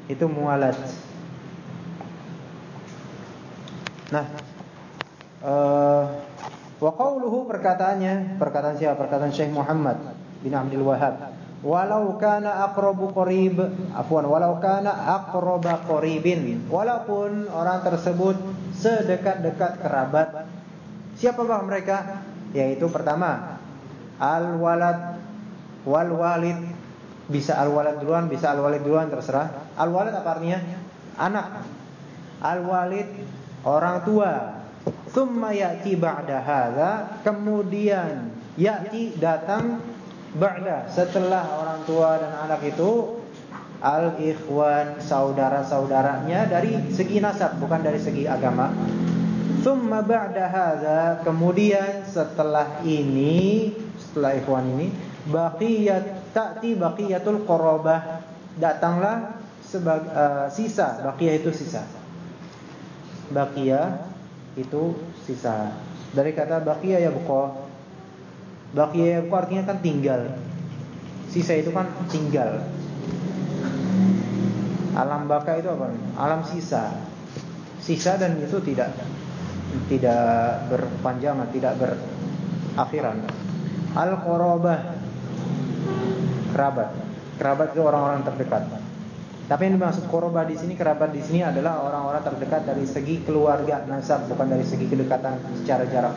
Speaker 1: Itu mualat. Nah, uh, wa qawluhu perkataannya, perkataan siapa? Perkataan Syekh Muhammad bin Abdul Wahab. Walau kana aqrabu qarib, afwan, walau kana aqraba qaribin. Walaupun orang tersebut sedekat-dekat kerabat. Siapa bang mereka? Yaitu pertama, al-walad wal walid. Bisa al walad duluan bisa al walid duluan terserah. Al walid apa artinya? Anak. Al walid orang tua. Thumma ya'ti ba'da hadza kemudian ya'ti datang ba'da setelah orang tua dan anak itu al ikhwan saudara-saudaranya dari segi nasab bukan dari segi agama. Thumma ba'da hadza kemudian setelah ini setelah ikhwan ini baqiyat ta'ti baqiyatul qarabah datanglah sebagai uh, sisa. Baqiyah itu sisa. Baqiyah itu sisa. Dari kata baqiyah ya buqa baqiyah ya buqa artinya kan tinggal. Sisa itu kan tinggal. Alam baka itu apa? Alam sisa. Sisa dan itu tidak tidak berpanjangan tidak berakhiran al qarabah kerabat. Kerabat itu orang-orang terdekat. Tapi yang dimaksud koroba di sini kerabat di sini adalah orang-orang terdekat dari segi keluarga nasab bukan dari segi kedekatan secara jarak.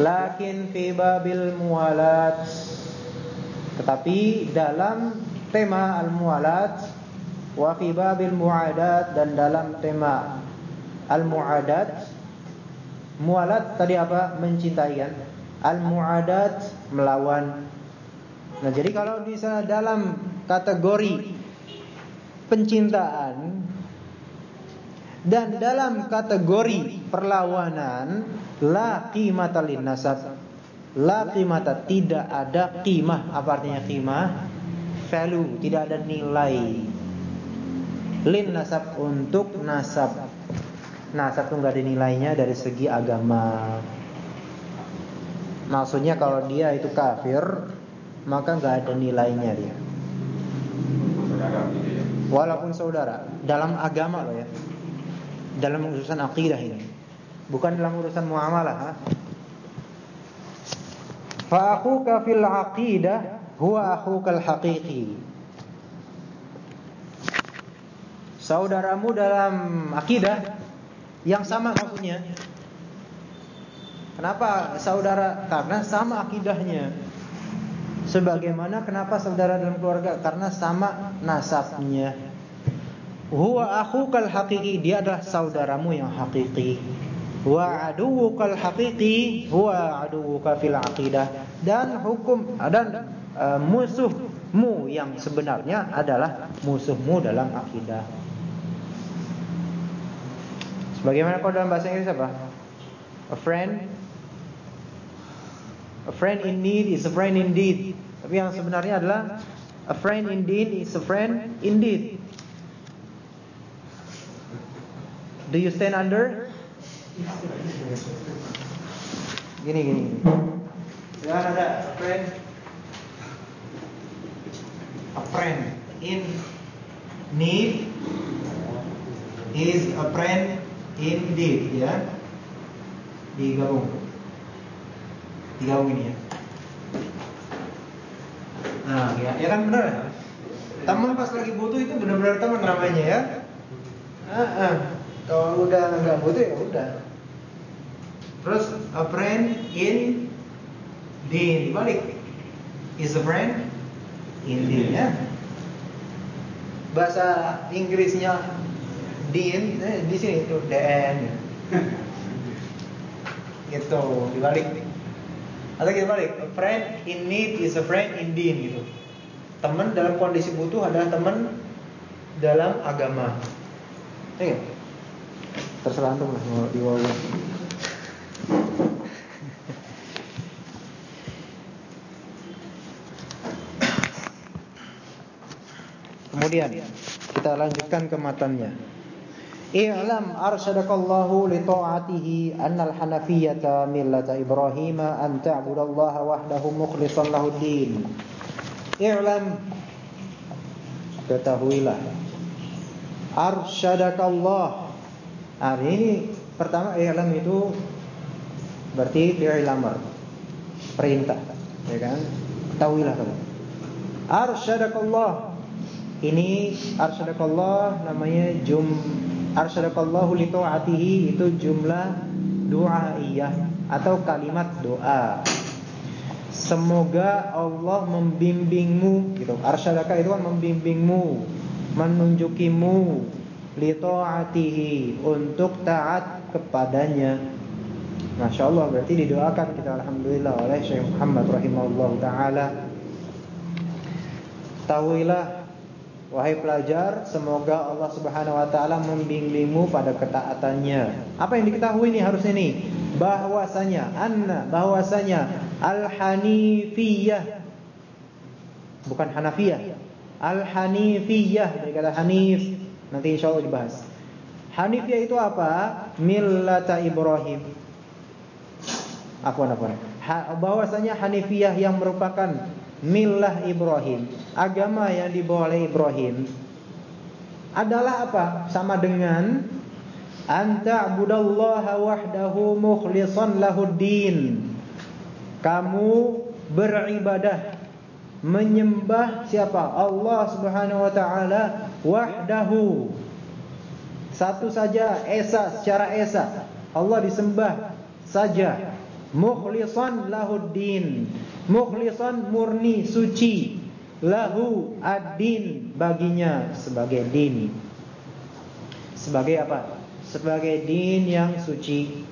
Speaker 1: Lakin fi babil mualat tetapi dalam tema al-mualat wa fi babil muadat dan dalam tema al-muadat mualat tadi apa mencintai kan al-muadat melawan Nah, jadi kalau bisa dalam kategori pencintaan dan dalam kategori perlawanan la qimata nasab la qimata tidak ada qimah. Apa artinya qimah? Value tidak ada nilai. Lin nasab untuk nasab. Nasab itu enggak ada nilainya dari segi agama. Maksudnya kalau dia itu kafir maka nggak ada nilainya dia. Walaupun saudara dalam agama loh ya, dalam urusan akidah ini, bukan dalam urusan muamalah. Fa akhuka fil aqidah huwa akhuka al haqiqi. Saudaramu dalam akidah yang sama maksudnya. Kenapa saudara? Karena sama akidahnya. Sebagaimana kenapa saudara dalam keluarga? Karena sama nasabnya. Huwa akhukal hakiki, dia adalah saudaramu yang hakiki. Wa aduwukal hakiki, huwa aduwuka fil aqidah. Dan hukum dan uh, musuhmu yang sebenarnya adalah musuhmu dalam akidah. Sebagaimana kalau dalam bahasa Inggris apa? A friend A friend in need is a friend indeed. Tapi yang sebenarnya adalah a friend indeed is a friend indeed. Do you stand under? Gini gini. Jangan ada a friend. A friend in need is a friend indeed ya. digabung. Digabung ini ya. Nah, ya, ya kan benar ya? Teman pas lagi butuh itu benar-benar teman namanya ya. Ah, ah. Kalau udah nggak butuh ya udah. Terus a friend in din dibalik is a friend in din ya. Bahasa Inggrisnya din eh, di sini itu DN. gitu dibalik. Atau kita balik, a friend in need is a friend in din gitu. Teman dalam kondisi butuh adalah teman dalam agama. Ya, terserah antum lah mau diwawin. Kemudian kita lanjutkan ke matanya. I'lam arsyadakallahu li ta'atihi annal hanafiyyata millata Ibrahim an ta'budallaha wahdahu mukhlishan lahu din. I'lam ketahuilah arsyadakallah. Nah, ini pertama i'lam itu berarti fi'il amr. Perintah, ya kan? Ketahuilah kamu. Arsyadakallah. Ini arsyadakallah namanya jum arsyadakallahu li ta'atihi itu jumlah doaiyah atau kalimat doa. Semoga Allah membimbingmu gitu. Arsyadaka itu kan membimbingmu, menunjukimu li ta'atihi untuk taat kepadanya. Masya Allah berarti didoakan kita Alhamdulillah oleh Syekh Muhammad rahimahullah ta'ala Tahuilah Wahai pelajar, semoga Allah Subhanahu wa taala membimbingmu pada ketaatannya. Apa yang diketahui nih harusnya nih? Bahwasanya anna bahwasanya al-hanifiyah bukan hanafiyah. Al-hanifiyah dari kata hanif. Nanti insya Allah dibahas. Hanifiyah itu apa? Millata Ibrahim. Apa apa? bahwasanya hanifiyah yang merupakan milah Ibrahim, agama yang dibawa oleh Ibrahim adalah apa? Sama dengan anta budallaha wahdahu mukhlishan lahuddin. Kamu beribadah menyembah siapa? Allah Subhanahu wa taala wahdahu. Satu saja esa secara esa. Allah disembah saja. Mukhlishan lahuddin Mukhlisan murni suci lahu ad-din baginya sebagai din. Sebagai apa? Sebagai din yang suci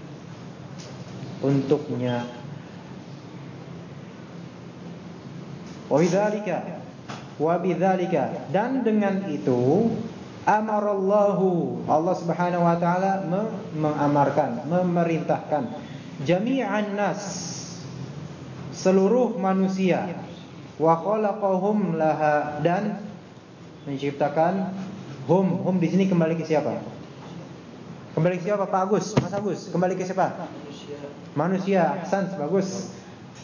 Speaker 1: untuknya. Wa bidzalika wa bidzalika dan dengan itu amarallahu Allah Subhanahu wa taala mengamarkan, memerintahkan jami'an nas seluruh manusia wa khalaqahum laha dan menciptakan hum hum di sini kembali ke siapa? Kembali ke siapa Pak Agus? Mas Agus, kembali ke siapa? Manusia. Ahsan, bagus.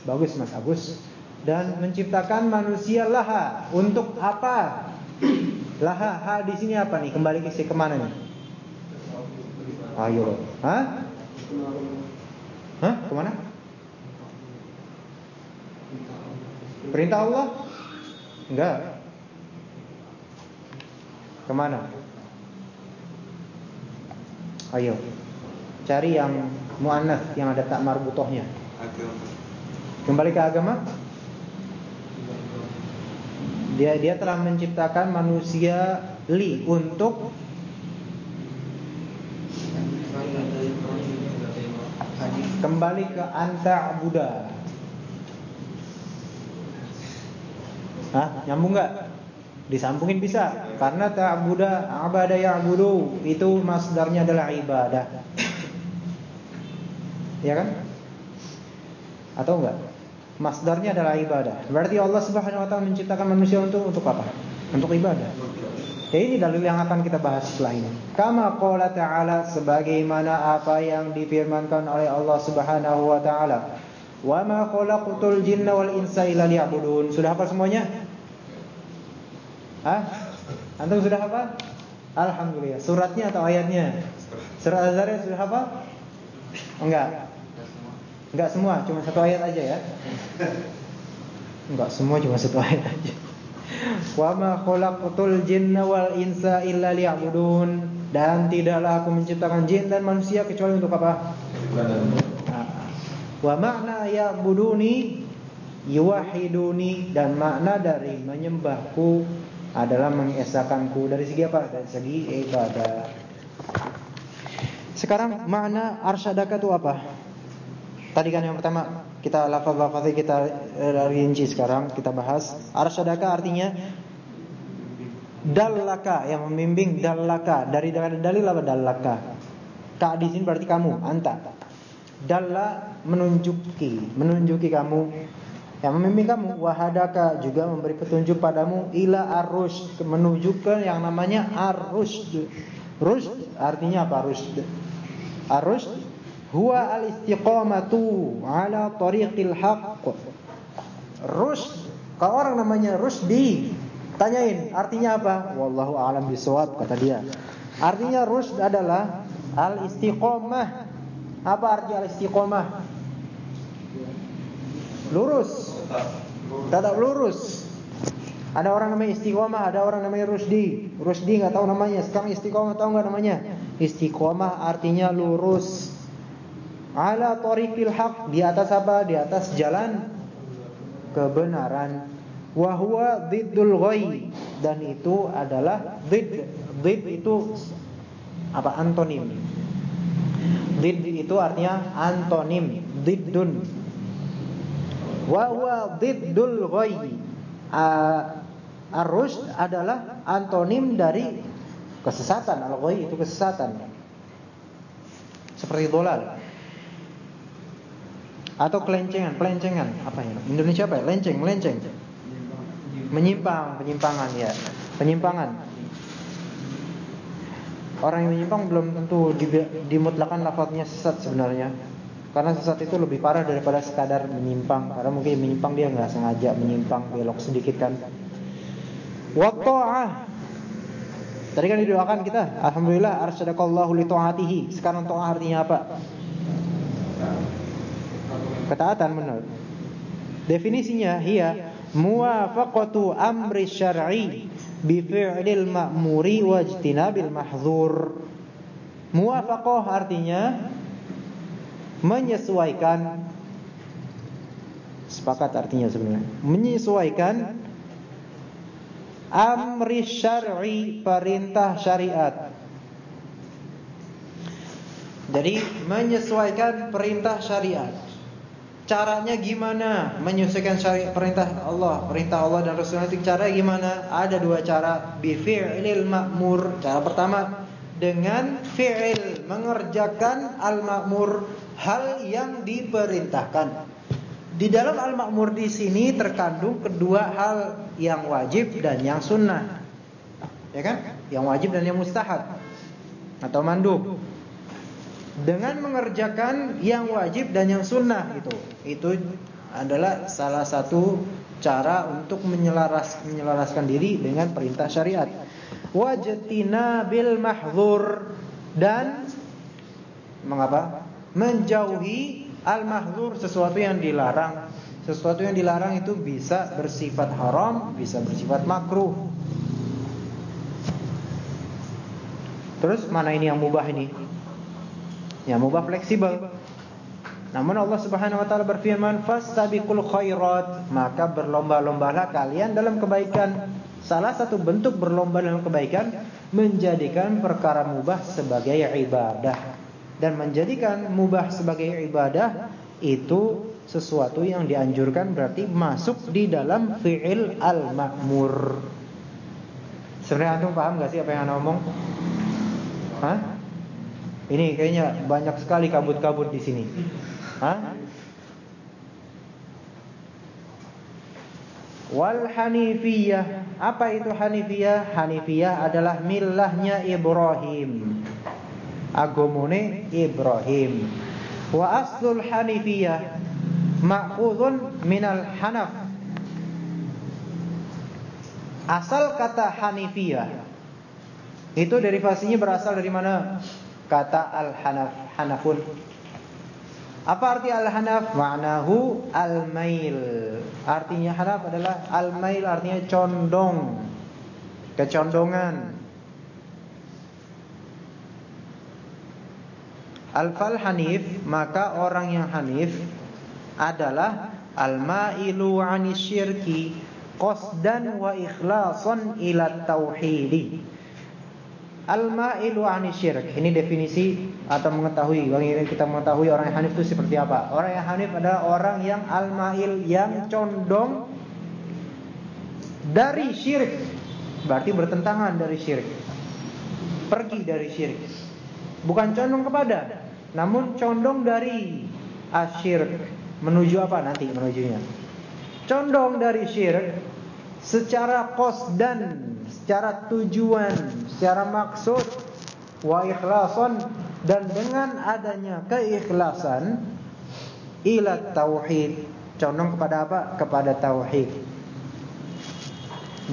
Speaker 1: Bagus Mas Agus. Dan menciptakan manusia laha untuk apa? Laha ha di sini apa nih? Kembali ke ke mana nih? Ayo. Hah? Hah? Ke mana? Perintah Allah? Enggak. Ke mana? Ayo. Cari yang mu'annas yang ada tak marbutohnya. Kembali ke agama? Dia dia telah menciptakan manusia li untuk kembali ke anta Buddha Hah? Nyambung nggak? Disambungin bisa karena ta'budu abada ya'budu itu masdarnya adalah ibadah. Ya kan? Atau enggak? Masdarnya adalah ibadah. Berarti Allah Subhanahu wa taala menciptakan manusia untuk untuk apa? Untuk ibadah. Ya ini dalil yang akan kita bahas setelah ini. Kama qala ta'ala sebagaimana apa yang difirmankan oleh Allah Subhanahu wa taala. Wa ma khalaqtul jinna wal insa illa liya'budun. Sudah hafal semuanya? Hah? Antum sudah hafal? Alhamdulillah. Suratnya atau ayatnya? Surat Az-Zariyat sudah hafal? Enggak. Enggak semua, cuma satu ayat aja ya. Enggak semua cuma satu ayat aja. Wa ma khalaqtul jinna wal insa illa liya'budun. Dan tidaklah aku menciptakan jin dan manusia kecuali untuk apa? Nah, wa makna ya'buduni yuwahiduni dan makna dari menyembahku adalah mengesakanku dari segi apa? Dari segi ibadah. Sekarang makna arsyadaka itu apa? Tadi kan yang pertama kita lafaz-lafaz kita eh, rinci sekarang kita bahas. Arsyadaka artinya dallaka yang membimbing dallaka dari dalil apa dallaka? Ka di sini berarti kamu, anta. Dalla menunjuki, menunjuki kamu yang membimbing kamu wahadaka juga memberi petunjuk padamu ila arus menuju ke yang namanya arus Rusd artinya apa rusd? Arus huwa al-istiqamatu ala tariqil haqq. Rusd kalau orang namanya rusdi tanyain artinya apa? Wallahu a'lam bishawab kata dia. Artinya rusd adalah al-istiqamah. Apa arti al-istiqamah? Lurus. Tetap lurus. Ada orang namanya istiqomah, ada orang namanya rusdi. Rusdi nggak tahu namanya. Sekarang istiqomah tahu nggak namanya? Istiqomah artinya lurus. Ala tariqil haq, di atas apa? Di atas jalan kebenaran. Wa huwa diddul ghai dan itu adalah did. Did itu apa? Antonim. Did itu artinya antonim, diddun. Wa huwa diddul ghai. Ar-rusyd adalah antonim dari kesesatan. Al-ghai itu kesesatan. Seperti dolal. Atau kelencengan, pelencengan. Apa ya? Indonesia apa ya? Lenceng, melenceng. Menyimpang, penyimpangan ya. Penyimpangan. Orang yang menyimpang belum tentu dimutlakan lafadznya sesat sebenarnya. Karena sesat itu lebih parah daripada sekadar menyimpang. Karena mungkin menyimpang dia nggak sengaja menyimpang belok sedikit kan. Wa Tadi kan didoakan kita, alhamdulillah arsyadakallahu li ta'atihi. Sekarang ta'ah artinya apa? Ketaatan benar. Definisinya hiya muwafaqatu amri syar'i bi fi'lil ma'muri wa ijtinabil mahdzur. Muwafaqah artinya menyesuaikan. Sepakat artinya sebenarnya. Menyesuaikan amri syar'i perintah syariat. Jadi menyesuaikan perintah syariat. Caranya gimana? Menyesuaikan syariat perintah Allah. Perintah Allah dan Rasulullah itu cara gimana? Ada dua cara. Bi fi'lil ma'mur. Cara pertama dengan fi'il mengerjakan al-ma'mur hal yang diperintahkan. Di dalam al-ma'mur di sini terkandung kedua hal yang wajib dan yang sunnah. Ya kan? Yang wajib dan yang mustahab atau mandub. Dengan mengerjakan yang wajib dan yang sunnah itu, itu adalah salah satu cara untuk menyelaras, menyelaraskan diri dengan perintah syariat. Wajtina bil mahzur dan mengapa? Menjauhi al-mahdzur sesuatu yang dilarang. Sesuatu yang dilarang itu bisa bersifat haram, bisa bersifat makruh. Terus mana ini yang mubah ini? Yang mubah fleksibel. Namun Allah Subhanahu wa taala berfirman, "Fastabiqul khairat", maka berlomba-lombalah kalian dalam kebaikan. Salah satu bentuk berlomba dalam kebaikan menjadikan perkara mubah sebagai ibadah dan menjadikan mubah sebagai ibadah itu sesuatu yang dianjurkan berarti masuk di dalam fi'il al-ma'mur. Sebenarnya antum paham gak sih apa yang anda ngomong? Hah? Ini kayaknya banyak sekali kabut-kabut di sini. Hah? Wal Hanifiyah. Apa itu Hanifiyah? Hanifiyah adalah millahnya Ibrahim agomone Ibrahim. Wa aslul hanifiyah ma'khudhun minal hanaf. Asal kata hanifiyah itu derivasinya berasal dari mana? Kata al-hanaf, hanafun. Apa arti al-hanaf? Ma'nahu al-mail. Artinya hanaf adalah al-mail artinya condong. Kecondongan. Al-fal hanif, maka orang yang hanif adalah al-mailu 'ani syirki qasdan wa ikhlasan ila tauhidi. Al-ma'ilu ani syirk. Ini definisi atau mengetahui. Bagi kita mengetahui orang yang hanif itu seperti apa. Orang yang hanif adalah orang yang al-ma'il yang condong dari syirik. Berarti bertentangan dari syirik. Pergi dari syirik. Bukan condong kepada, namun condong dari asyirk. Menuju apa nanti menujunya? Condong dari syirik secara kos dan secara tujuan, secara maksud wa ikhlasan dan dengan adanya keikhlasan ila tauhid. Condong kepada apa? Kepada tauhid.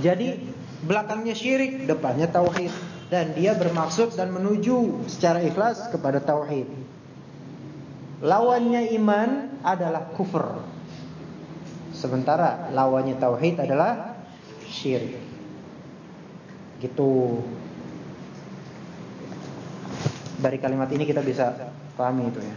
Speaker 1: Jadi belakangnya syirik, depannya tauhid dan dia bermaksud dan menuju secara ikhlas kepada tauhid. Lawannya iman adalah kufur. Sementara lawannya tauhid adalah syirik. Gitu. Dari kalimat ini kita bisa pahami itu ya.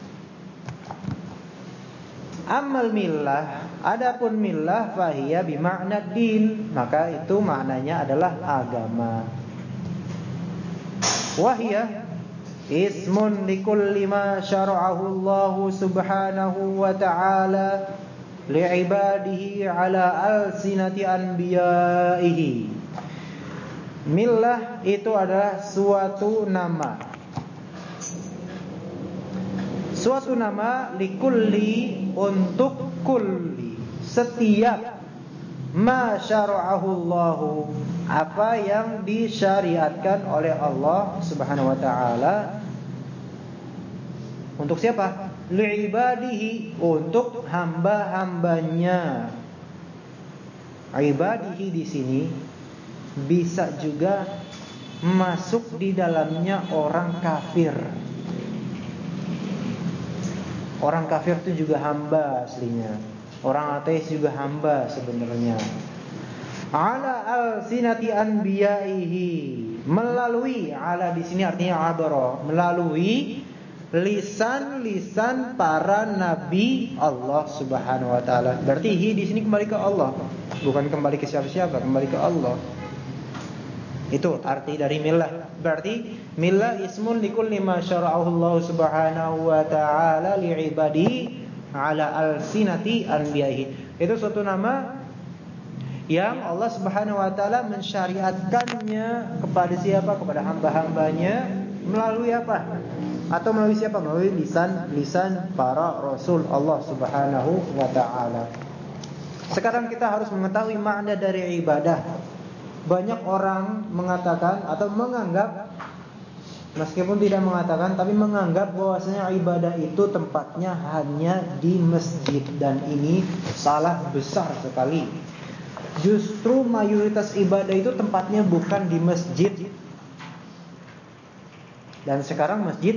Speaker 1: Amal millah, adapun millah fahiya bimakna din, maka itu maknanya adalah agama. Wahia ismun likulli ma syara'ahu Allah subhanahu wa ta'ala li'ibadihi ala alsinati anbiya'ihi. Millah itu adalah suatu nama. Suatu nama likulli untuk kulli. Setiap ma syara'ahu apa yang disyariatkan oleh Allah Subhanahu wa taala untuk siapa? li'ibadihi untuk hamba-hambanya. Ibadihi di sini bisa juga masuk di dalamnya orang kafir. Orang kafir itu juga hamba aslinya. Orang ateis juga hamba sebenarnya. Ala al-sinati anbiya'ihi melalui ala di sini artinya abara melalui lisan-lisan para nabi Allah Subhanahu wa taala. Berarti hi di sini kembali ke Allah, bukan kembali ke siapa-siapa, kembali ke Allah. Itu arti dari millah. Berarti millah ismun likulli ma syara'ahu Allah Subhanahu wa taala li'ibadi ala alsinati anbiyahi. Itu suatu nama yang Allah Subhanahu wa taala mensyariatkannya kepada siapa? Kepada hamba-hambanya melalui apa? atau melalui siapa? Melalui lisan lisan para rasul Allah Subhanahu wa taala. Sekarang kita harus mengetahui makna dari ibadah. Banyak orang mengatakan atau menganggap meskipun tidak mengatakan tapi menganggap bahwasanya ibadah itu tempatnya hanya di masjid dan ini salah besar sekali. Justru mayoritas ibadah itu tempatnya bukan di masjid dan sekarang masjid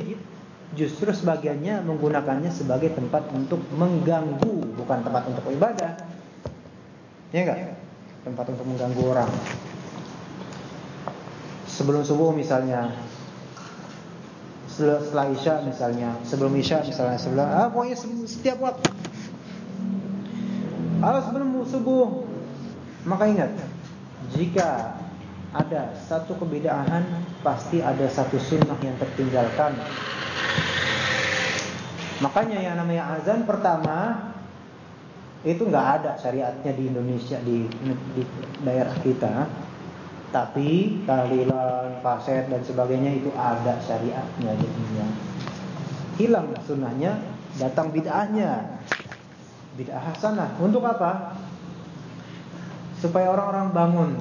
Speaker 1: justru sebagiannya menggunakannya sebagai tempat untuk mengganggu, bukan tempat untuk ibadah. Ya enggak? Tempat untuk mengganggu orang. Sebelum subuh misalnya, setelah isya misalnya, sebelum isya misalnya, sebelum ah pokoknya setiap waktu. Kalau sebelum subuh, maka ingat, jika ada satu kebedaan pasti ada satu sunnah yang tertinggalkan. Makanya yang namanya azan pertama itu nggak ada syariatnya di Indonesia di, di daerah kita. Tapi tahlilan, kaset dan sebagainya itu ada syariatnya jadinya. Hilang sunnahnya, datang bid'ahnya. Bid'ah hasanah. Untuk apa? Supaya orang-orang bangun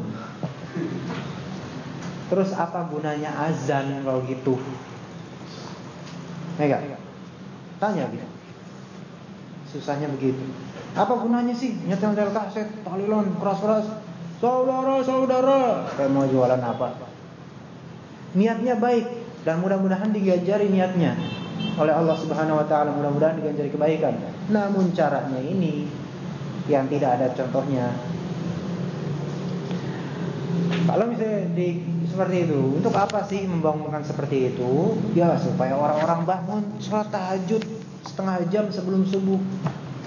Speaker 1: Terus apa gunanya azan kalau gitu? Enggak? Ya Tanya gitu. Susahnya begitu. Apa gunanya sih nyetel-nyetel kaset, talilon, keras-keras? Saudara-saudara, kayak mau jualan apa? Niatnya baik dan mudah-mudahan digajari niatnya. oleh Allah Subhanahu wa taala mudah-mudahan diganjari kebaikan. Namun caranya ini yang tidak ada contohnya. Kalau misalnya di seperti itu, untuk apa sih membangunkan seperti itu? Ya supaya orang-orang bangun sholat tahajud setengah jam sebelum subuh.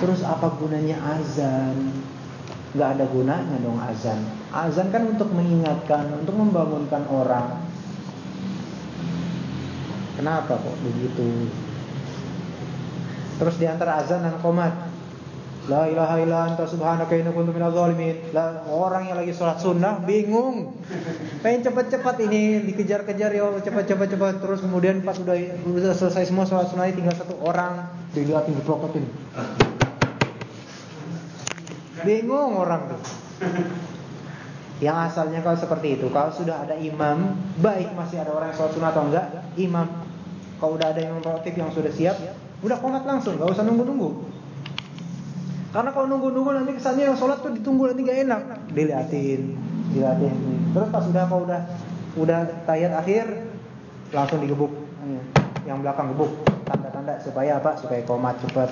Speaker 1: Terus apa gunanya azan? Gak ada gunanya dong azan. Azan kan untuk mengingatkan, untuk membangunkan orang. Kenapa kok begitu? Terus di antara azan dan komat La ilaha illa anta subhanaka inni kuntu minadz zalimin. Lah orang yang lagi sholat sunnah bingung. Pengen cepat-cepat ini dikejar-kejar ya cepat-cepat cepat terus kemudian pas sudah selesai semua sholat sunnah tinggal satu orang dilihatin diprokotin. Bingung orang tuh. Yang asalnya kalau seperti itu, kalau sudah ada imam, baik masih ada orang yang sholat sunnah atau enggak, imam. Kalau udah ada imam rotib yang sudah siap, udah komat langsung, gak usah nunggu-nunggu. Karena kalau nunggu-nunggu nanti kesannya yang sholat tuh ditunggu nanti gak enak. Diliatin, diliatin. Terus pas udah kalau udah udah tayat akhir langsung digebuk. Yang belakang gebuk. Tanda-tanda supaya apa? Supaya komat cepat.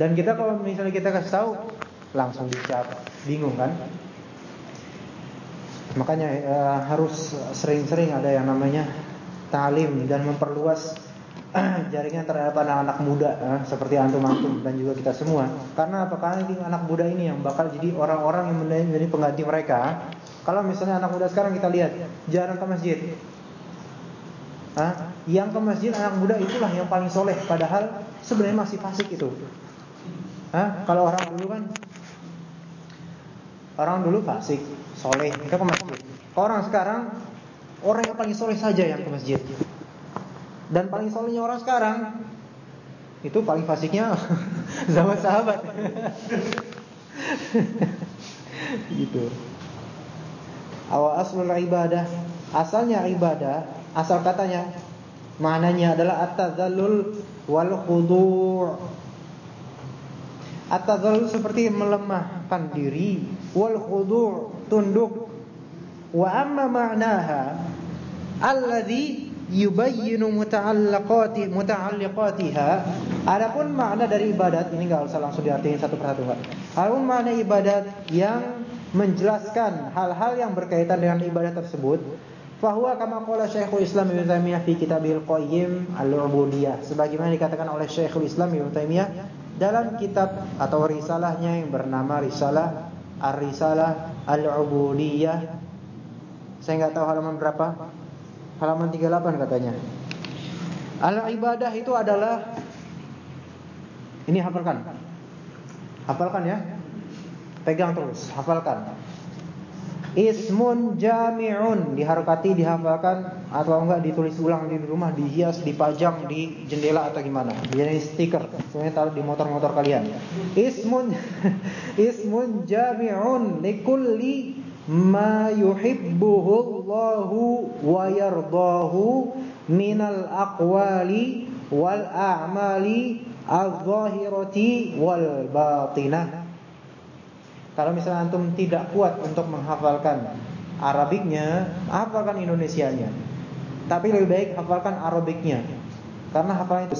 Speaker 1: Dan kita kalau misalnya kita kasih tahu langsung dicap, bingung kan? Makanya uh, harus sering-sering ada yang namanya talim dan memperluas jaringan terhadap anak-anak muda eh, seperti antum-antum dan juga kita semua. Karena apa? Karena ini anak muda ini yang bakal jadi orang-orang yang menjadi pengganti mereka. Kalau misalnya anak muda sekarang kita lihat jarang ke masjid. Hah? Yang ke masjid anak muda itulah yang paling soleh Padahal sebenarnya masih fasik itu Hah? Kalau orang dulu kan Orang dulu fasik Soleh, kita ke masjid orang sekarang Orang yang paling soleh saja yang ke masjid dan paling solehnya orang sekarang itu paling fasiknya zaman sahabat. gitu. Awal aslul ibadah, asalnya ibadah, asal katanya maknanya adalah at-tadzallul wal khudu'. At-tadzallul seperti melemahkan diri, wal khudu' tunduk. Wa amma ma'naha alladhi yubayyinu muta'allaqati muta'alliqatiha. Adapun makna dari ibadat ini enggak usah langsung diartikan satu persatu Pak. Adapun makna ibadat yang menjelaskan hal-hal yang berkaitan dengan ibadat tersebut fahuwa kama qala Syekhul Islam Ibnu Taimiyah fi Kitabil Qayyim Al-Ubudiyah. Sebagaimana dikatakan oleh Syekhul Islam Ibnu Taimiyah dalam kitab atau risalahnya yang bernama Risalah Ar-Risalah Al-Ubudiyah. Saya enggak tahu halaman berapa halaman 38 katanya. Al ibadah itu adalah ini hafalkan. Hafalkan ya. Pegang terus, hafalkan. Ismun jami'un diharokati dihafalkan atau enggak ditulis ulang di rumah dihias dipajang di jendela atau gimana jadi stiker sebenarnya taruh di motor-motor kalian ismun ismun jami'un likulli ma yuhibbuhu Allahu wa yardahu minal aqwali wal a'mali adh-dhahirati wal batinah. Kalau misalnya antum tidak kuat untuk menghafalkan Arabiknya, hafalkan Indonesianya. Tapi lebih baik hafalkan Arabiknya. Karena hafalan itu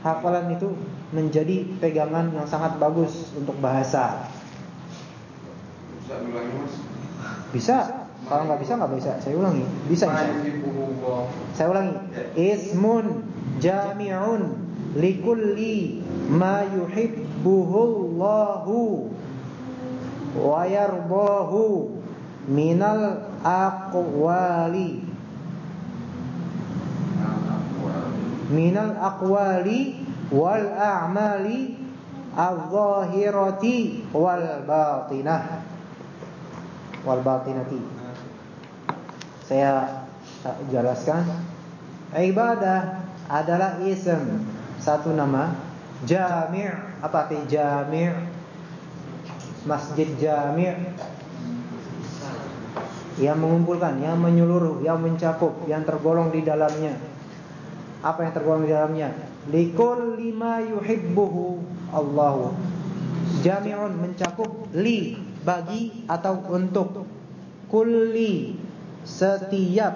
Speaker 1: hafalan itu menjadi pegangan yang sangat bagus untuk bahasa. Bisa. Kalau nggak bisa nggak bisa. Saya ulangi. Bisa. Saya ulangi. Ismun jami'un likulli ma yuhibbuhu Allahu wa yardahu minal aqwali minal aqwali wal a'mali al-zahirati wal batinah wal batinati. Saya jelaskan ibadah adalah ism satu nama jami' apa arti jami' masjid jami' yang mengumpulkan, yang menyeluruh, yang mencakup, yang tergolong di dalamnya. Apa yang tergolong di dalamnya? Likul lima yuhibbuhu Allahu. Jami'un mencakup li bagi atau untuk kulli setiap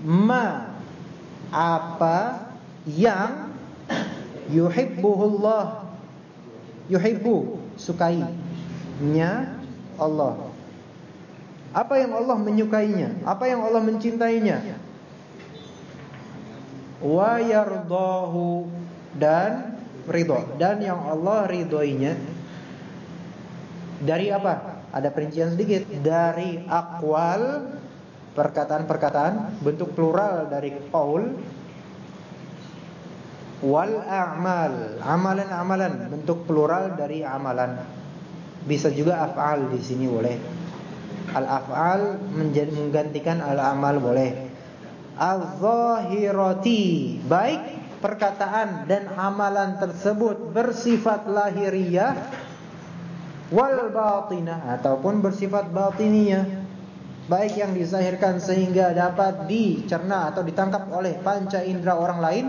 Speaker 1: ma apa yang yuhibbuhullah yuhibbu sukainya Allah. Apa yang Allah menyukainya? Apa yang Allah mencintainya? Wa yardahu dan ridho dan yang Allah ridhoinya dari apa? Ada perincian sedikit. Dari akwal perkataan-perkataan bentuk plural dari qaul. Wal a'mal amalan-amalan bentuk plural dari amalan. Bisa juga af'al di sini boleh. Al af'al menjadi menggantikan al amal boleh. Al-zahirati baik perkataan dan amalan tersebut bersifat lahiriah wal batinah ataupun bersifat batiniyah baik yang dizahirkan sehingga dapat dicerna atau ditangkap oleh panca indera orang lain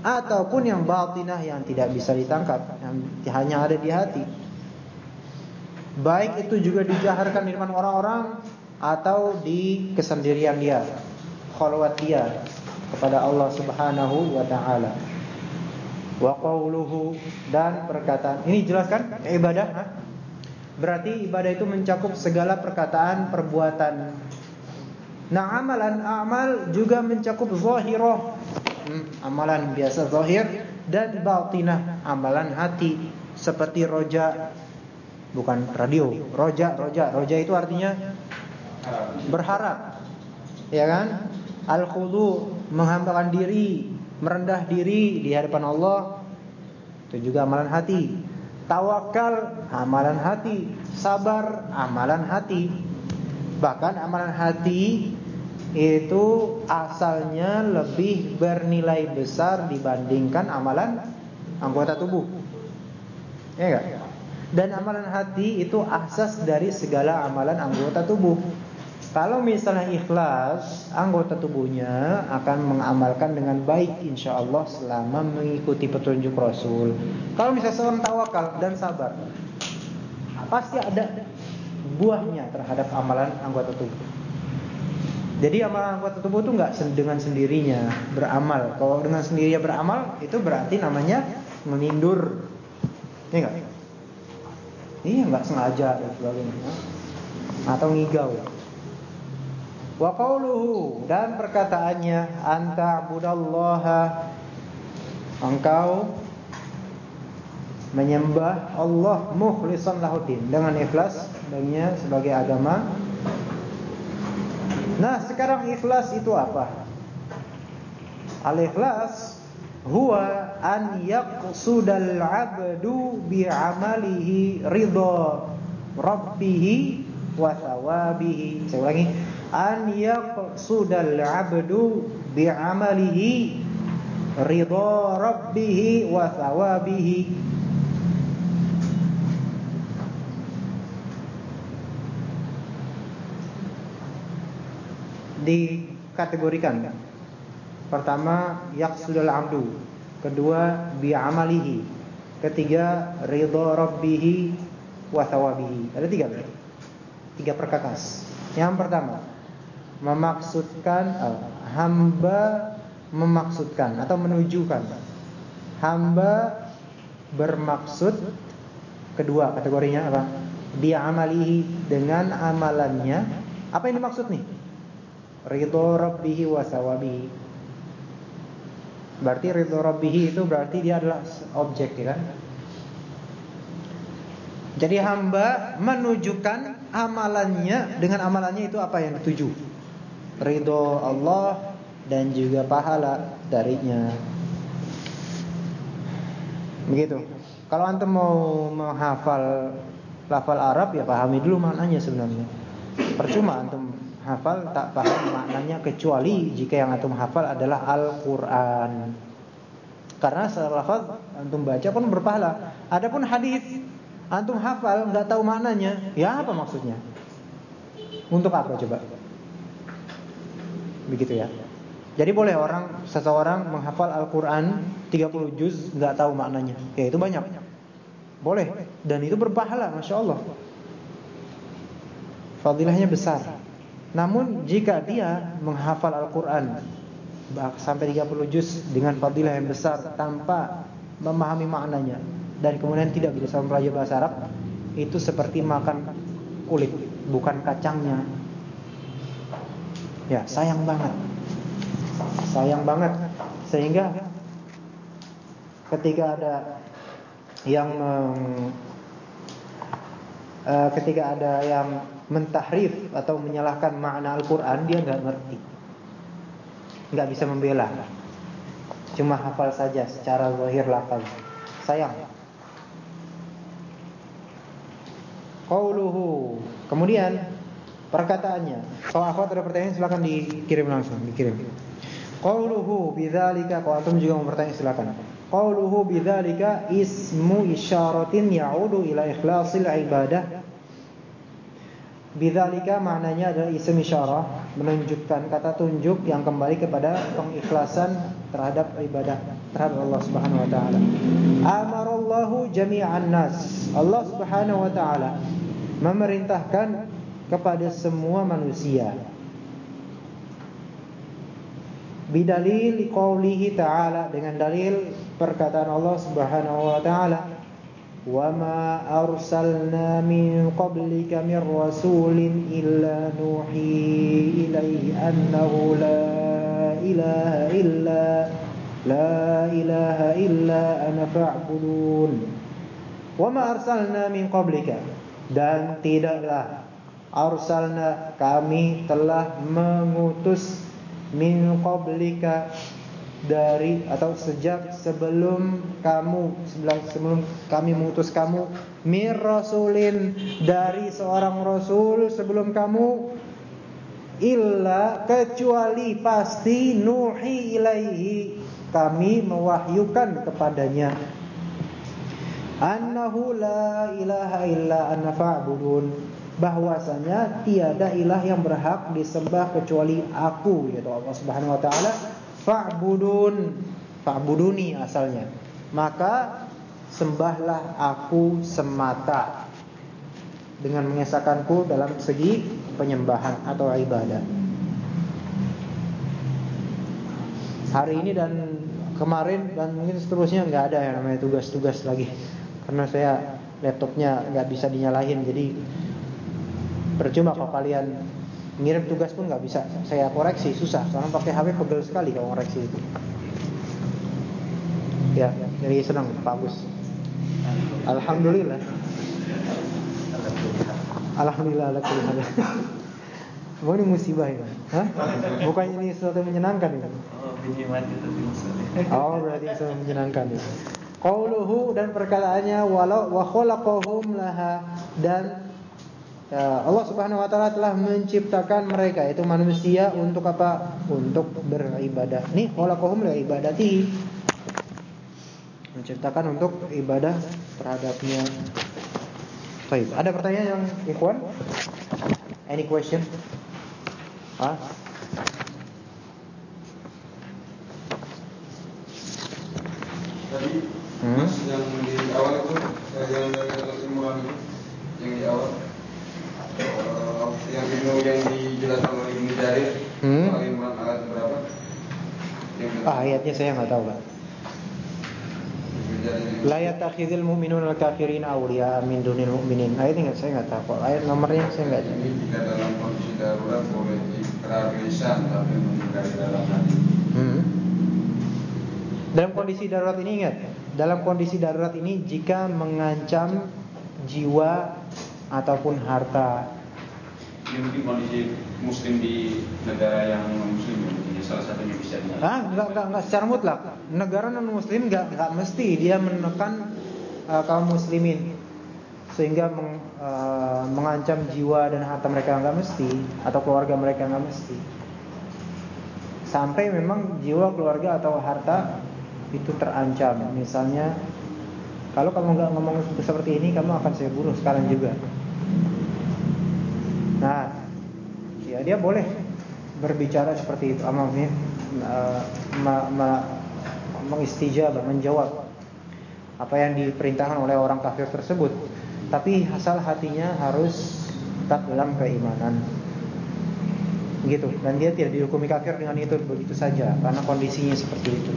Speaker 1: ataupun yang batinah yang tidak bisa ditangkap yang hanya ada di hati baik itu juga dijaharkan di depan orang-orang atau di kesendirian dia khalwat dia kepada Allah Subhanahu wa taala. Wa dan perkataan. Ini jelaskan ibadah. Ha? Berarti ibadah itu mencakup segala perkataan, perbuatan. Nah, amalan amal juga mencakup zahirah. Hmm, amalan biasa zahir dan batinah, amalan hati seperti roja bukan radio, roja, roja, roja itu artinya berharap. Ya kan? Al-khudu menghambakan diri, merendah diri di hadapan Allah. Itu juga amalan hati. Tawakal, amalan hati. Sabar, amalan hati. Bahkan amalan hati itu asalnya lebih bernilai besar dibandingkan amalan anggota tubuh. Ya enggak? Dan amalan hati itu asas dari segala amalan anggota tubuh. Kalau misalnya ikhlas, anggota tubuhnya akan mengamalkan dengan baik insya Allah selama mengikuti petunjuk Rasul. Kalau misalnya seorang tawakal dan sabar, pasti ada buahnya terhadap amalan anggota tubuh. Jadi amalan anggota tubuh itu nggak dengan sendirinya beramal. Kalau dengan sendirinya beramal itu berarti namanya menindur. Iya nggak? Iya nggak sengaja dan sebagainya. Atau ngigau. Wa qawluhu dan perkataannya anta budallaha engkau menyembah Allah mukhlishan lahuddin dengan ikhlas baginya sebagai agama. Nah, sekarang ikhlas itu apa? Al-ikhlas huwa an yaqsudal 'abdu bi 'amalihi ridha rabbih wa thawabihi. Saya ulangi an yaqsudal 'abdu bi'amalihi ridha rabbih wa thawabihi. Dikategorikan pertama yaqsudal 'abdu kedua bi'amalihi. Ketiga ridha rabbih wa thawabihi. Ada tiga tiga perkakas. Yang pertama memaksudkan uh, hamba memaksudkan atau menunjukkan. Hamba bermaksud kedua kategorinya apa? Dia amalihi dengan amalannya. Apa yang dimaksud nih? Ridho rabbihi wa berarti ridho rabbihi itu berarti dia adalah objek ya kan? Jadi hamba menunjukkan amalannya dengan amalannya itu apa yang dituju ridho Allah dan juga pahala darinya. Begitu. Kalau antum mau menghafal lafal Arab ya pahami dulu maknanya sebenarnya. Percuma antum hafal tak paham maknanya kecuali jika yang antum hafal adalah Al-Qur'an. Karena setelah lafal antum baca pun berpahala. Adapun hadis antum hafal nggak tahu maknanya, ya apa maksudnya? Untuk apa coba? Begitu ya. Jadi boleh orang seseorang menghafal Al-Qur'an 30 juz nggak tahu maknanya. Ya itu banyak. Boleh dan itu berpahala Masya Allah Fadilahnya besar. Namun jika dia menghafal Al-Quran sampai 30 juz dengan fadilah yang besar tanpa memahami maknanya dan kemudian tidak bisa mempelajari bahasa Arab, itu seperti makan kulit, bukan kacangnya. Ya, sayang banget. Sayang banget sehingga ketika ada yang uh, ketika ada yang mentahrif atau menyalahkan makna Al-Quran dia nggak ngerti, nggak bisa membela, cuma hafal saja secara zahir lafaz. Sayang. Qauluhu. Kemudian perkataannya. Kalau akhwat ada pertanyaan silakan dikirim langsung, dikirim. Qauluhu bidzalika kalau antum juga mau bertanya silakan. Qauluhu bidzalika ismu isyaratin ya'udu ila ikhlasil ibadah. Bidzalika maknanya adalah isim isyarah menunjukkan kata tunjuk yang kembali kepada pengikhlasan terhadap ibadah terhadap Allah Subhanahu wa taala. Amarallahu jami'an nas. Allah Subhanahu wa taala memerintahkan kepada semua manusia. Bidalil qaulihi ta'ala dengan dalil perkataan Allah Subhanahu wa taala wa ma arsalna min qablika min rasulin illa nuhi ilaihi annahu la ilaha illa la ilaha illa ana fa'budun. Wa ma arsalna min qablika. Dan tidaklah arsalna kami telah mengutus min qablika dari atau sejak sebelum kamu sebelum kami mengutus kamu mir rasulin dari seorang rasul sebelum kamu illa kecuali pasti nuhi ilaihi kami mewahyukan kepadanya. Annahu la ilaha illa ana fa'budun bahwasanya tiada ilah yang berhak disembah kecuali aku yaitu Allah Subhanahu wa taala. Fa'budun. Fa'buduni asalnya. Maka sembahlah aku semata dengan mengesahkanku dalam segi penyembahan atau ibadah. Hari ini dan kemarin dan mungkin seterusnya nggak ada yang namanya tugas-tugas lagi. Karena saya laptopnya nggak bisa dinyalain jadi Percuma kalau kalian ngirim tugas pun nggak bisa saya koreksi, susah. Karena pakai HP pegel sekali kalau koreksi itu. Ya, jadi senang Pak Gus. Alhamdulillah. Alhamdulillah alhamdulillah. Mau ini musibah ini? Hah? Bukannya ini sesuatu yang menyenangkan ini? Oh, berarti sesuatu menyenangkan ini. Qauluhu dan perkataannya walau wa khalaqahum laha dan Ya, Allah Subhanahu wa taala telah menciptakan mereka itu manusia untuk apa? Untuk beribadah. Nih, khalaqahum li ibadati. Menciptakan untuk ibadah terhadapnya. Baik, ada pertanyaan yang ikhwan? Any question? Ah?
Speaker 2: Tadi hmm? yang di awal itu yang dari Imran yang di awal uh, yang Ibnu yang dijelaskan oleh Ibnu Jarir hmm? Al Imran ayat berapa?
Speaker 1: ah, ayatnya saya nggak tahu pak. La yatakhidul mu'minun al-kafirin awliya min dunil mu'minin. Ayatnya nggak saya nggak tahu. Ayat nomornya saya nggak tahu.
Speaker 2: Ini jika dalam kondisi darurat boleh ikrar lisan tapi mengingkari dalam hati.
Speaker 1: Hmm. Dalam kondisi darurat ini ingat, dalam kondisi darurat ini jika mengancam jiwa ataupun harta.
Speaker 2: Ini mungkin kondisi muslim di negara yang muslim ya, salah satunya bisa di.
Speaker 1: Ah, enggak enggak enggak secara mutlak. Negara non muslim enggak enggak mesti dia menekan uh, kaum muslimin sehingga meng, uh, mengancam jiwa dan harta mereka enggak mesti atau keluarga mereka enggak mesti. Sampai memang jiwa keluarga atau harta itu terancam. Misalnya kalau kamu nggak ngomong seperti ini, kamu akan saya bunuh sekarang juga. Nah, ya dia boleh berbicara seperti itu, amamnya ma, ma, mengistijabah, menjawab apa yang diperintahkan oleh orang kafir tersebut. Tapi asal hatinya harus tetap dalam keimanan. Gitu. Dan dia tidak dihukumi kafir dengan itu begitu saja karena kondisinya seperti itu.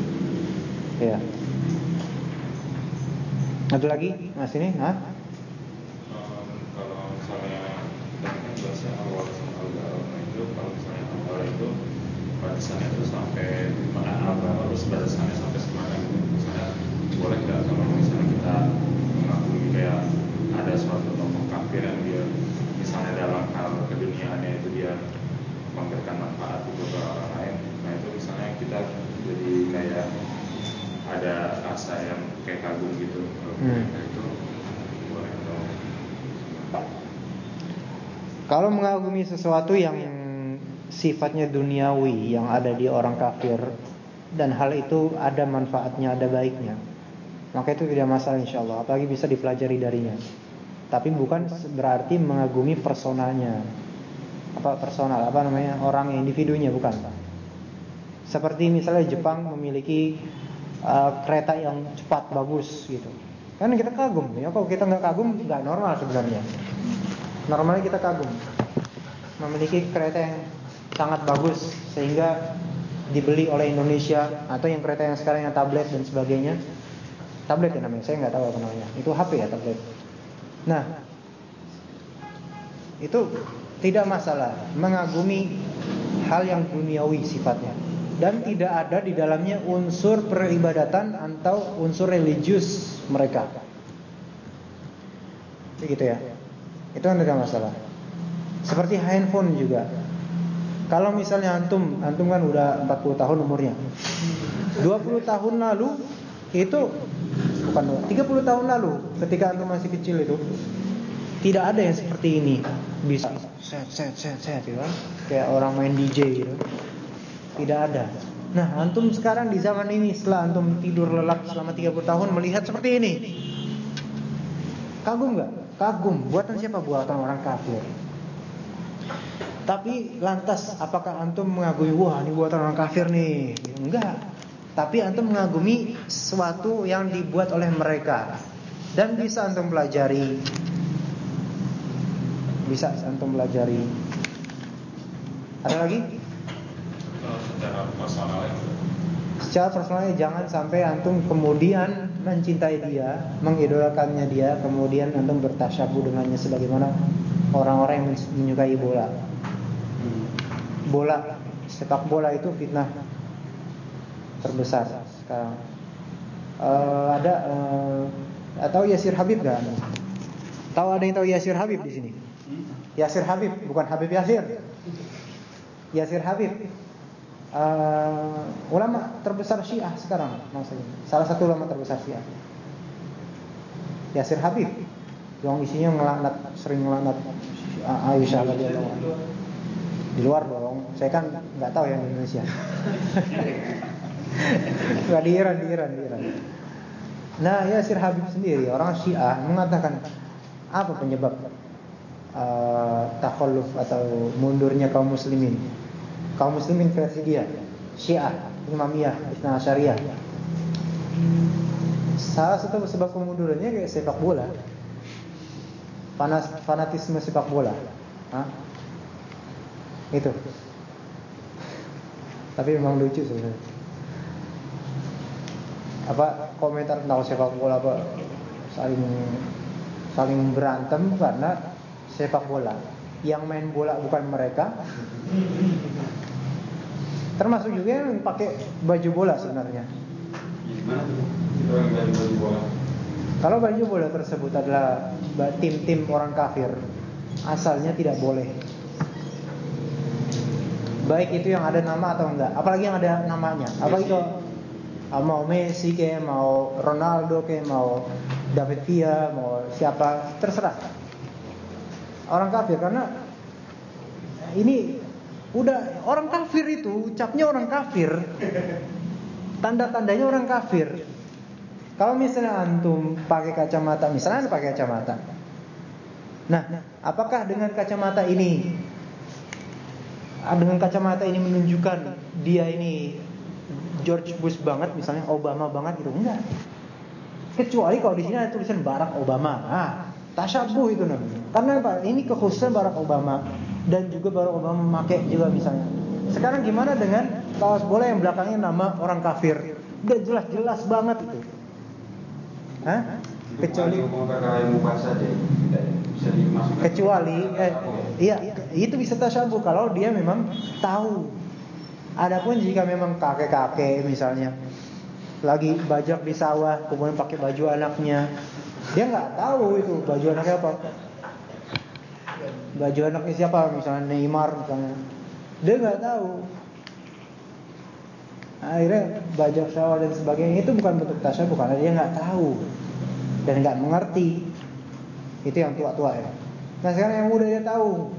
Speaker 1: Ya. Ada lagi Mas ini? Hah?
Speaker 3: Kalau
Speaker 1: mengagumi sesuatu yang sifatnya duniawi yang ada di orang kafir dan hal itu ada manfaatnya, ada baiknya, maka itu tidak masalah insya Allah. Apalagi bisa dipelajari darinya. Tapi bukan berarti mengagumi personanya, apa personal, apa namanya orang individunya bukan. Seperti misalnya Jepang memiliki uh, kereta yang cepat bagus gitu. Kan kita kagum ya. Kalau kita nggak kagum nggak normal sebenarnya. Normalnya kita kagum memiliki kereta yang sangat bagus sehingga dibeli oleh Indonesia atau yang kereta yang sekarang yang tablet dan sebagainya. Tablet ya namanya, saya nggak tahu apa namanya. Itu HP ya tablet. Nah, itu tidak masalah mengagumi hal yang duniawi sifatnya dan tidak ada di dalamnya unsur peribadatan atau unsur religius mereka. Begitu ya. Itu kan tidak masalah. Seperti handphone juga. Kalau misalnya antum, antum kan udah 40 tahun umurnya. 20 tahun lalu itu bukan 30 tahun lalu ketika antum masih kecil itu tidak ada yang seperti ini. Bisa set set set set gitu kan. Kayak orang main DJ gitu. Tidak ada. Nah antum sekarang di zaman ini setelah antum tidur lelap selama 30 tahun melihat seperti ini. Kagum nggak? Kagum. Buatan siapa? Buatan orang kafir tapi lantas apakah antum mengagumi wah ini buatan orang kafir nih? Enggak. Tapi antum mengagumi sesuatu yang dibuat oleh mereka. Dan bisa antum pelajari. Bisa antum pelajari. Ada lagi?
Speaker 3: Secara personal itu
Speaker 1: secara personalnya jangan sampai antum kemudian mencintai dia mengidolakannya dia kemudian antum bertasyabuh dengannya sebagaimana orang-orang yang menyukai bola bola sepak bola itu fitnah terbesar sekarang uh, ada uh, atau Yasir Habib gak? Tahu ada yang tahu Yasir Habib di sini? Yasir Habib, bukan Habib Yasir. Yasir Habib, uh, ulama terbesar Syiah sekarang, maksudnya. Salah satu ulama terbesar Syiah. Yasir Habib, yang isinya ngelaknat, sering ngelaknat Aisyah radhiyallahu. Di luar dong, saya kan nggak tahu yang Indonesia. Gak di Iran, di Iran, di Iran. Nah, Yasir Habib sendiri orang Syiah mengatakan apa penyebab uh, takhalluf atau mundurnya kaum muslimin? Kaum muslimin versi dia, Syiah, Imamiyah, Isna Asyariyah. Salah satu sebab kemundurannya kayak sepak bola. Fanatisme sepak bola. Hah? Itu. Tapi memang lucu sebenarnya apa komentar tentang sepak bola apa saling saling berantem karena sepak bola yang main bola bukan mereka termasuk juga yang pakai baju bola sebenarnya?
Speaker 2: Itu bola.
Speaker 1: kalau baju bola tersebut adalah tim-tim orang kafir asalnya tidak boleh. Baik itu yang ada nama atau enggak. Apalagi yang ada namanya. Apalagi kalau Ah, mau Messi kayak mau Ronaldo kayak mau David Villa mau siapa terserah. Orang kafir karena ini udah orang kafir itu ucapnya orang kafir. Tanda-tandanya orang kafir. Kalau misalnya antum pakai kacamata misalnya pakai kacamata. Nah apakah dengan kacamata ini dengan kacamata ini menunjukkan dia ini George Bush banget misalnya Obama banget gitu? Enggak. Kecuali kalau di sini ada tulisan Barack Obama. Ah tasyabuh itu namanya. Karena ini kekhususan Barack Obama dan juga Barack Obama memakai juga misalnya. Sekarang gimana dengan kaos bola yang belakangnya nama orang kafir? Udah jelas-jelas banget itu. Hah? Kecuali kecuali eh, iya itu bisa tasyabuh kalau dia memang tahu. Adapun jika memang kakek-kakek misalnya lagi bajak di sawah kemudian pakai baju anaknya, dia nggak tahu itu baju anaknya apa. Baju anaknya siapa misalnya Neymar misalnya. Dia nggak tahu. Akhirnya bajak sawah dan sebagainya itu bukan bentuk tasyabuh karena dia nggak tahu dan nggak mengerti. Itu yang tua-tua ya. Nah sekarang yang muda dia tahu.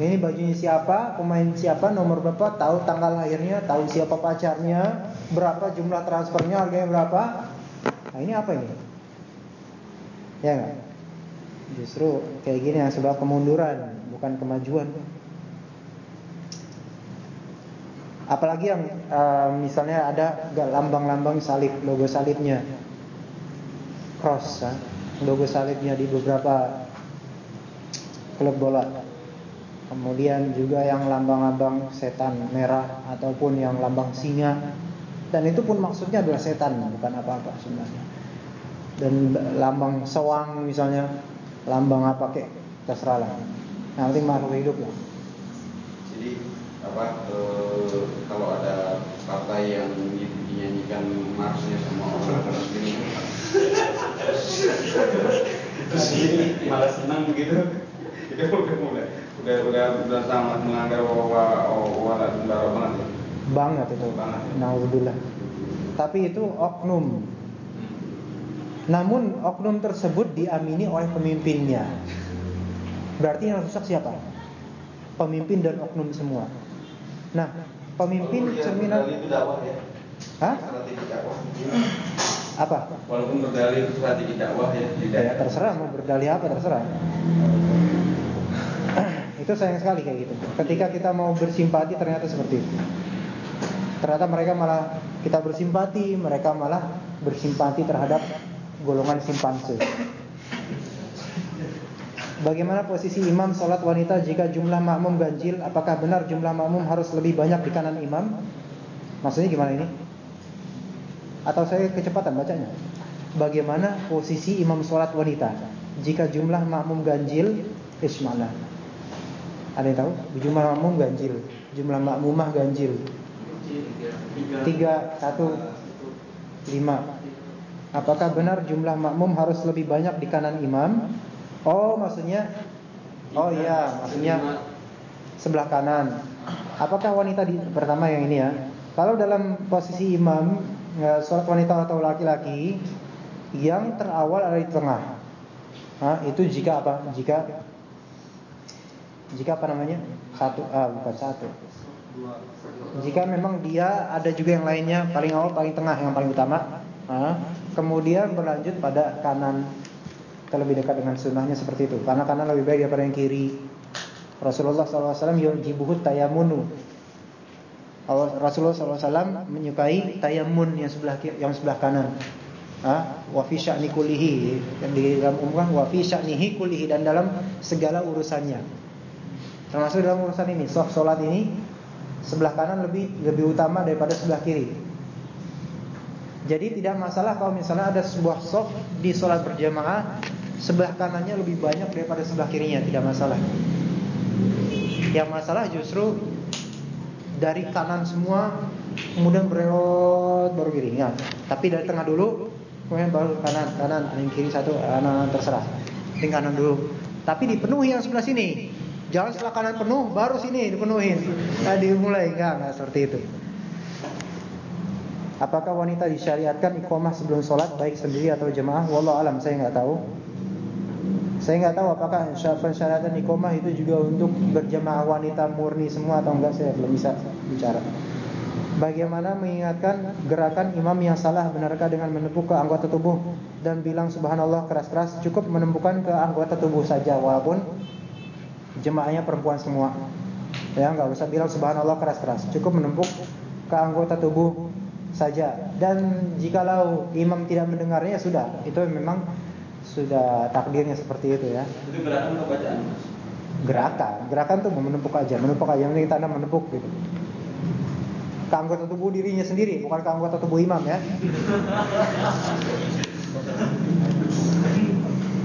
Speaker 1: Ini bajunya siapa, pemain siapa, nomor berapa, tahu tanggal lahirnya, tahu siapa pacarnya, berapa jumlah transfernya, harganya berapa. Nah ini apa ini? Ya nggak? Justru kayak gini yang sebab kemunduran, bukan kemajuan. Apalagi yang uh, misalnya ada lambang-lambang salib, logo salibnya, cross, ya? logo salibnya di beberapa klub bola. Kemudian juga yang lambang-lambang setan merah ataupun yang lambang singa. Dan itu pun maksudnya adalah setan, bukan apa-apa sebenarnya. Dan lambang sewang misalnya, lambang apa kek, terserah lah. Nanti makhluk hidup lah.
Speaker 2: Jadi apa e, kalau ada partai yang dinyanyikan marsnya sama orang Palestina terus ini malah senang begitu itu udah mulai udah udah udah sangat melanggar wawa wawa dan banget ya.
Speaker 1: Banget itu.
Speaker 2: Banget. Ya.
Speaker 1: Nauzubillah. Tapi itu oknum. Namun oknum tersebut diamini oleh pemimpinnya. Berarti yang rusak siapa? Pemimpin dan oknum semua. Nah, pemimpin cerminan
Speaker 2: itu dakwah ya.
Speaker 1: Hah? Apa?
Speaker 2: Walaupun berdalih itu strategi dakwah ya.
Speaker 1: Ya terserah mau berdalih apa terserah. itu sayang sekali kayak gitu. Ketika kita mau bersimpati ternyata seperti itu. Ternyata mereka malah kita bersimpati, mereka malah bersimpati terhadap golongan simpanse. Bagaimana posisi imam sholat wanita jika jumlah makmum ganjil? Apakah benar jumlah makmum harus lebih banyak di kanan imam? Maksudnya gimana ini? Atau saya kecepatan bacanya? Bagaimana posisi imam sholat wanita jika jumlah makmum ganjil? Ismana. Ada yang tahu? Jumlah makmum ganjil, jumlah makmumah ganjil. Tiga, satu, lima. Apakah benar jumlah makmum harus lebih banyak di kanan imam? Oh, maksudnya Oh iya, maksudnya sebelah kanan. Apakah wanita di pertama yang ini ya? Kalau dalam posisi imam ya, sholat wanita atau laki-laki yang terawal ada di tengah. Nah, itu jika apa? Jika jika apa namanya? Satu, ah, bukan satu. Jika memang dia ada juga yang lainnya paling awal, paling tengah, yang paling utama. Kemudian berlanjut pada kanan terlebih dekat dengan sunnahnya seperti itu. Karena kanan lebih baik daripada yang kiri. Rasulullah SAW yujibuhu tayamunu. Rasulullah SAW menyukai tayamun yang sebelah yang sebelah kanan. Ah, wa fi dan di dalam umum wa fi dan dalam segala urusannya. Termasuk dalam urusan ini, soft salat ini sebelah kanan lebih lebih utama daripada sebelah kiri. Jadi tidak masalah kalau misalnya ada sebuah soft di sholat berjamaah sebelah kanannya lebih banyak daripada sebelah kirinya, tidak masalah. Yang masalah justru dari kanan semua kemudian berelot baru kiri. Ya. Tapi dari tengah dulu kemudian baru kanan, kanan, yang kiri satu, kanan terserah. Penting kanan dulu. Tapi dipenuhi yang sebelah sini. Jangan setelah kanan penuh baru sini dipenuhin. Nah, dimulai enggak, enggak seperti itu. Apakah wanita disyariatkan iqamah sebelum sholat baik sendiri atau jemaah? Wallah alam saya nggak tahu. Saya nggak tahu apakah persyaratan iqamah itu juga untuk berjemaah wanita murni semua atau enggak saya belum bisa bicara. Bagaimana mengingatkan gerakan imam yang salah benarkah dengan menepuk ke anggota tubuh dan bilang subhanallah keras-keras cukup menembukkan ke anggota tubuh saja walaupun jemaahnya perempuan semua. Ya nggak usah bilang subhanallah keras-keras, cukup menempuk ke anggota tubuh saja. Dan jikalau imam tidak mendengarnya sudah, itu memang sudah takdirnya seperti itu ya.
Speaker 2: Itu gerakan atau bacaan, Mas?
Speaker 1: gerakan. Gerakan tuh menepuk aja, menepuk aja. Yang penting tanda menepuk gitu. Ke anggota tubuh dirinya sendiri, bukan ke anggota tubuh imam ya.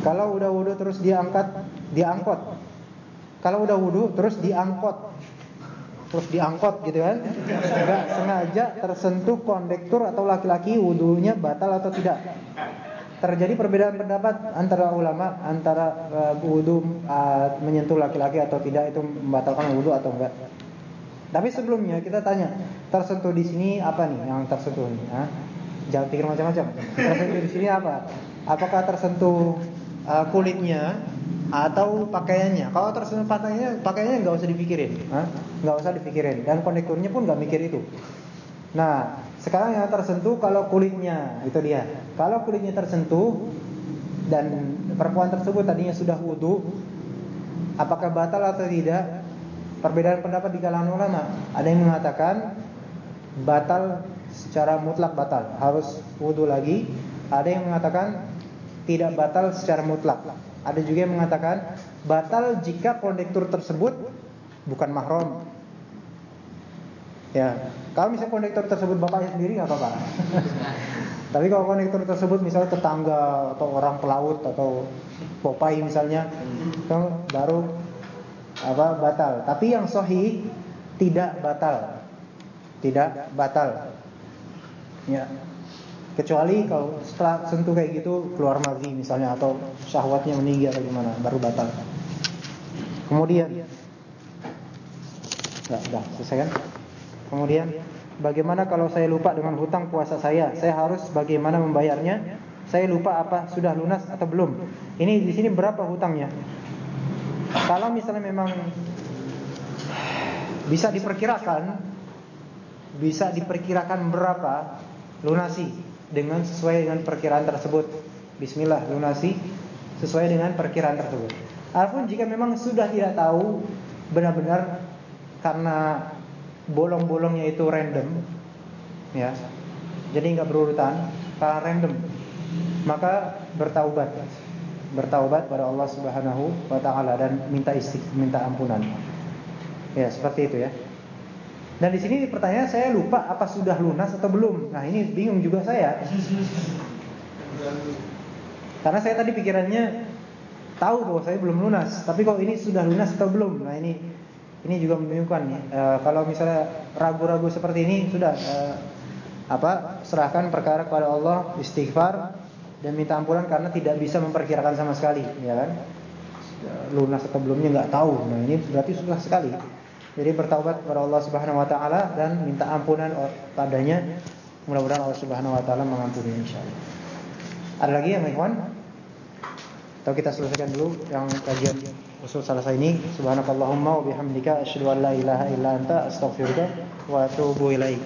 Speaker 1: Kalau udah wudhu terus diangkat, diangkut. Kalau udah wudhu terus diangkut. Terus diangkut gitu kan. Enggak sengaja tersentuh kondektur atau laki-laki wudhunya batal atau tidak. Terjadi perbedaan pendapat antara ulama antara uh, wudhu uh, menyentuh laki-laki atau tidak itu membatalkan wudhu atau enggak. Tapi sebelumnya kita tanya, tersentuh di sini apa nih yang tersentuh nih? Hah? Jangan pikir macam-macam. Tersentuh di sini apa? Apakah tersentuh uh, kulitnya atau pakaiannya? Kalau tersentuh pakaiannya, pakaiannya nggak usah dipikirin, nggak usah dipikirin. Dan konektornya pun nggak mikir itu. Nah, sekarang yang tersentuh kalau kulitnya, itu dia. Kalau kulitnya tersentuh dan perempuan tersebut tadinya sudah wudhu, apakah batal atau tidak? Perbedaan pendapat di kalangan ulama. Ada yang mengatakan batal secara mutlak batal, harus wudhu lagi. Ada yang mengatakan tidak batal secara mutlak. Ada juga yang mengatakan batal jika kondektur tersebut bukan mahram. Ya, kalau misalnya kondektur tersebut bapaknya sendiri nggak apa-apa. Tapi kalau kondektur tersebut misalnya tetangga atau orang pelaut atau popai misalnya, kan baru apa batal. Tapi yang sahih tidak batal. Tidak batal. Ya. Kecuali kalau setelah sentuh kayak gitu keluar mazi misalnya atau syahwatnya meninggal atau gimana baru batal. Kemudian ya, udah selesai kan? Kemudian bagaimana kalau saya lupa dengan hutang puasa saya? Saya harus bagaimana membayarnya? Saya lupa apa sudah lunas atau belum? Ini di sini berapa hutangnya? Kalau misalnya memang bisa diperkirakan bisa diperkirakan berapa lunasi dengan sesuai dengan perkiraan tersebut. Bismillah lunasi sesuai dengan perkiraan tersebut. Adapun jika memang sudah tidak tahu benar-benar karena bolong-bolongnya itu random ya. Jadi nggak berurutan, karena random. Maka bertaubat bertaubat pada Allah Subhanahu wa taala dan minta istiq minta ampunan. Ya, seperti itu ya. Dan di sini pertanyaan saya lupa apa sudah lunas atau belum. Nah, ini bingung juga saya. Karena saya tadi pikirannya tahu bahwa saya belum lunas, tapi kok ini sudah lunas atau belum? Nah, ini ini juga membingungkan ya. E, kalau misalnya ragu-ragu seperti ini sudah e, apa? serahkan perkara kepada Allah, istighfar dan minta ampunan karena tidak bisa memperkirakan sama sekali, ya kan? Lunas atau belumnya nggak tahu. Nah, ini berarti susah sekali. Jadi bertaubat kepada Allah Subhanahu wa taala dan minta ampunan padanya. Mudah-mudahan Allah Subhanahu wa taala mengampuni insyaallah. Ada lagi yang ikhwan? Atau kita selesaikan dulu yang kajian usul selesai ini. Subhanakallahumma wa bihamdika asyhadu an la ilaha illa anta astaghfiruka wa atubu ilaik.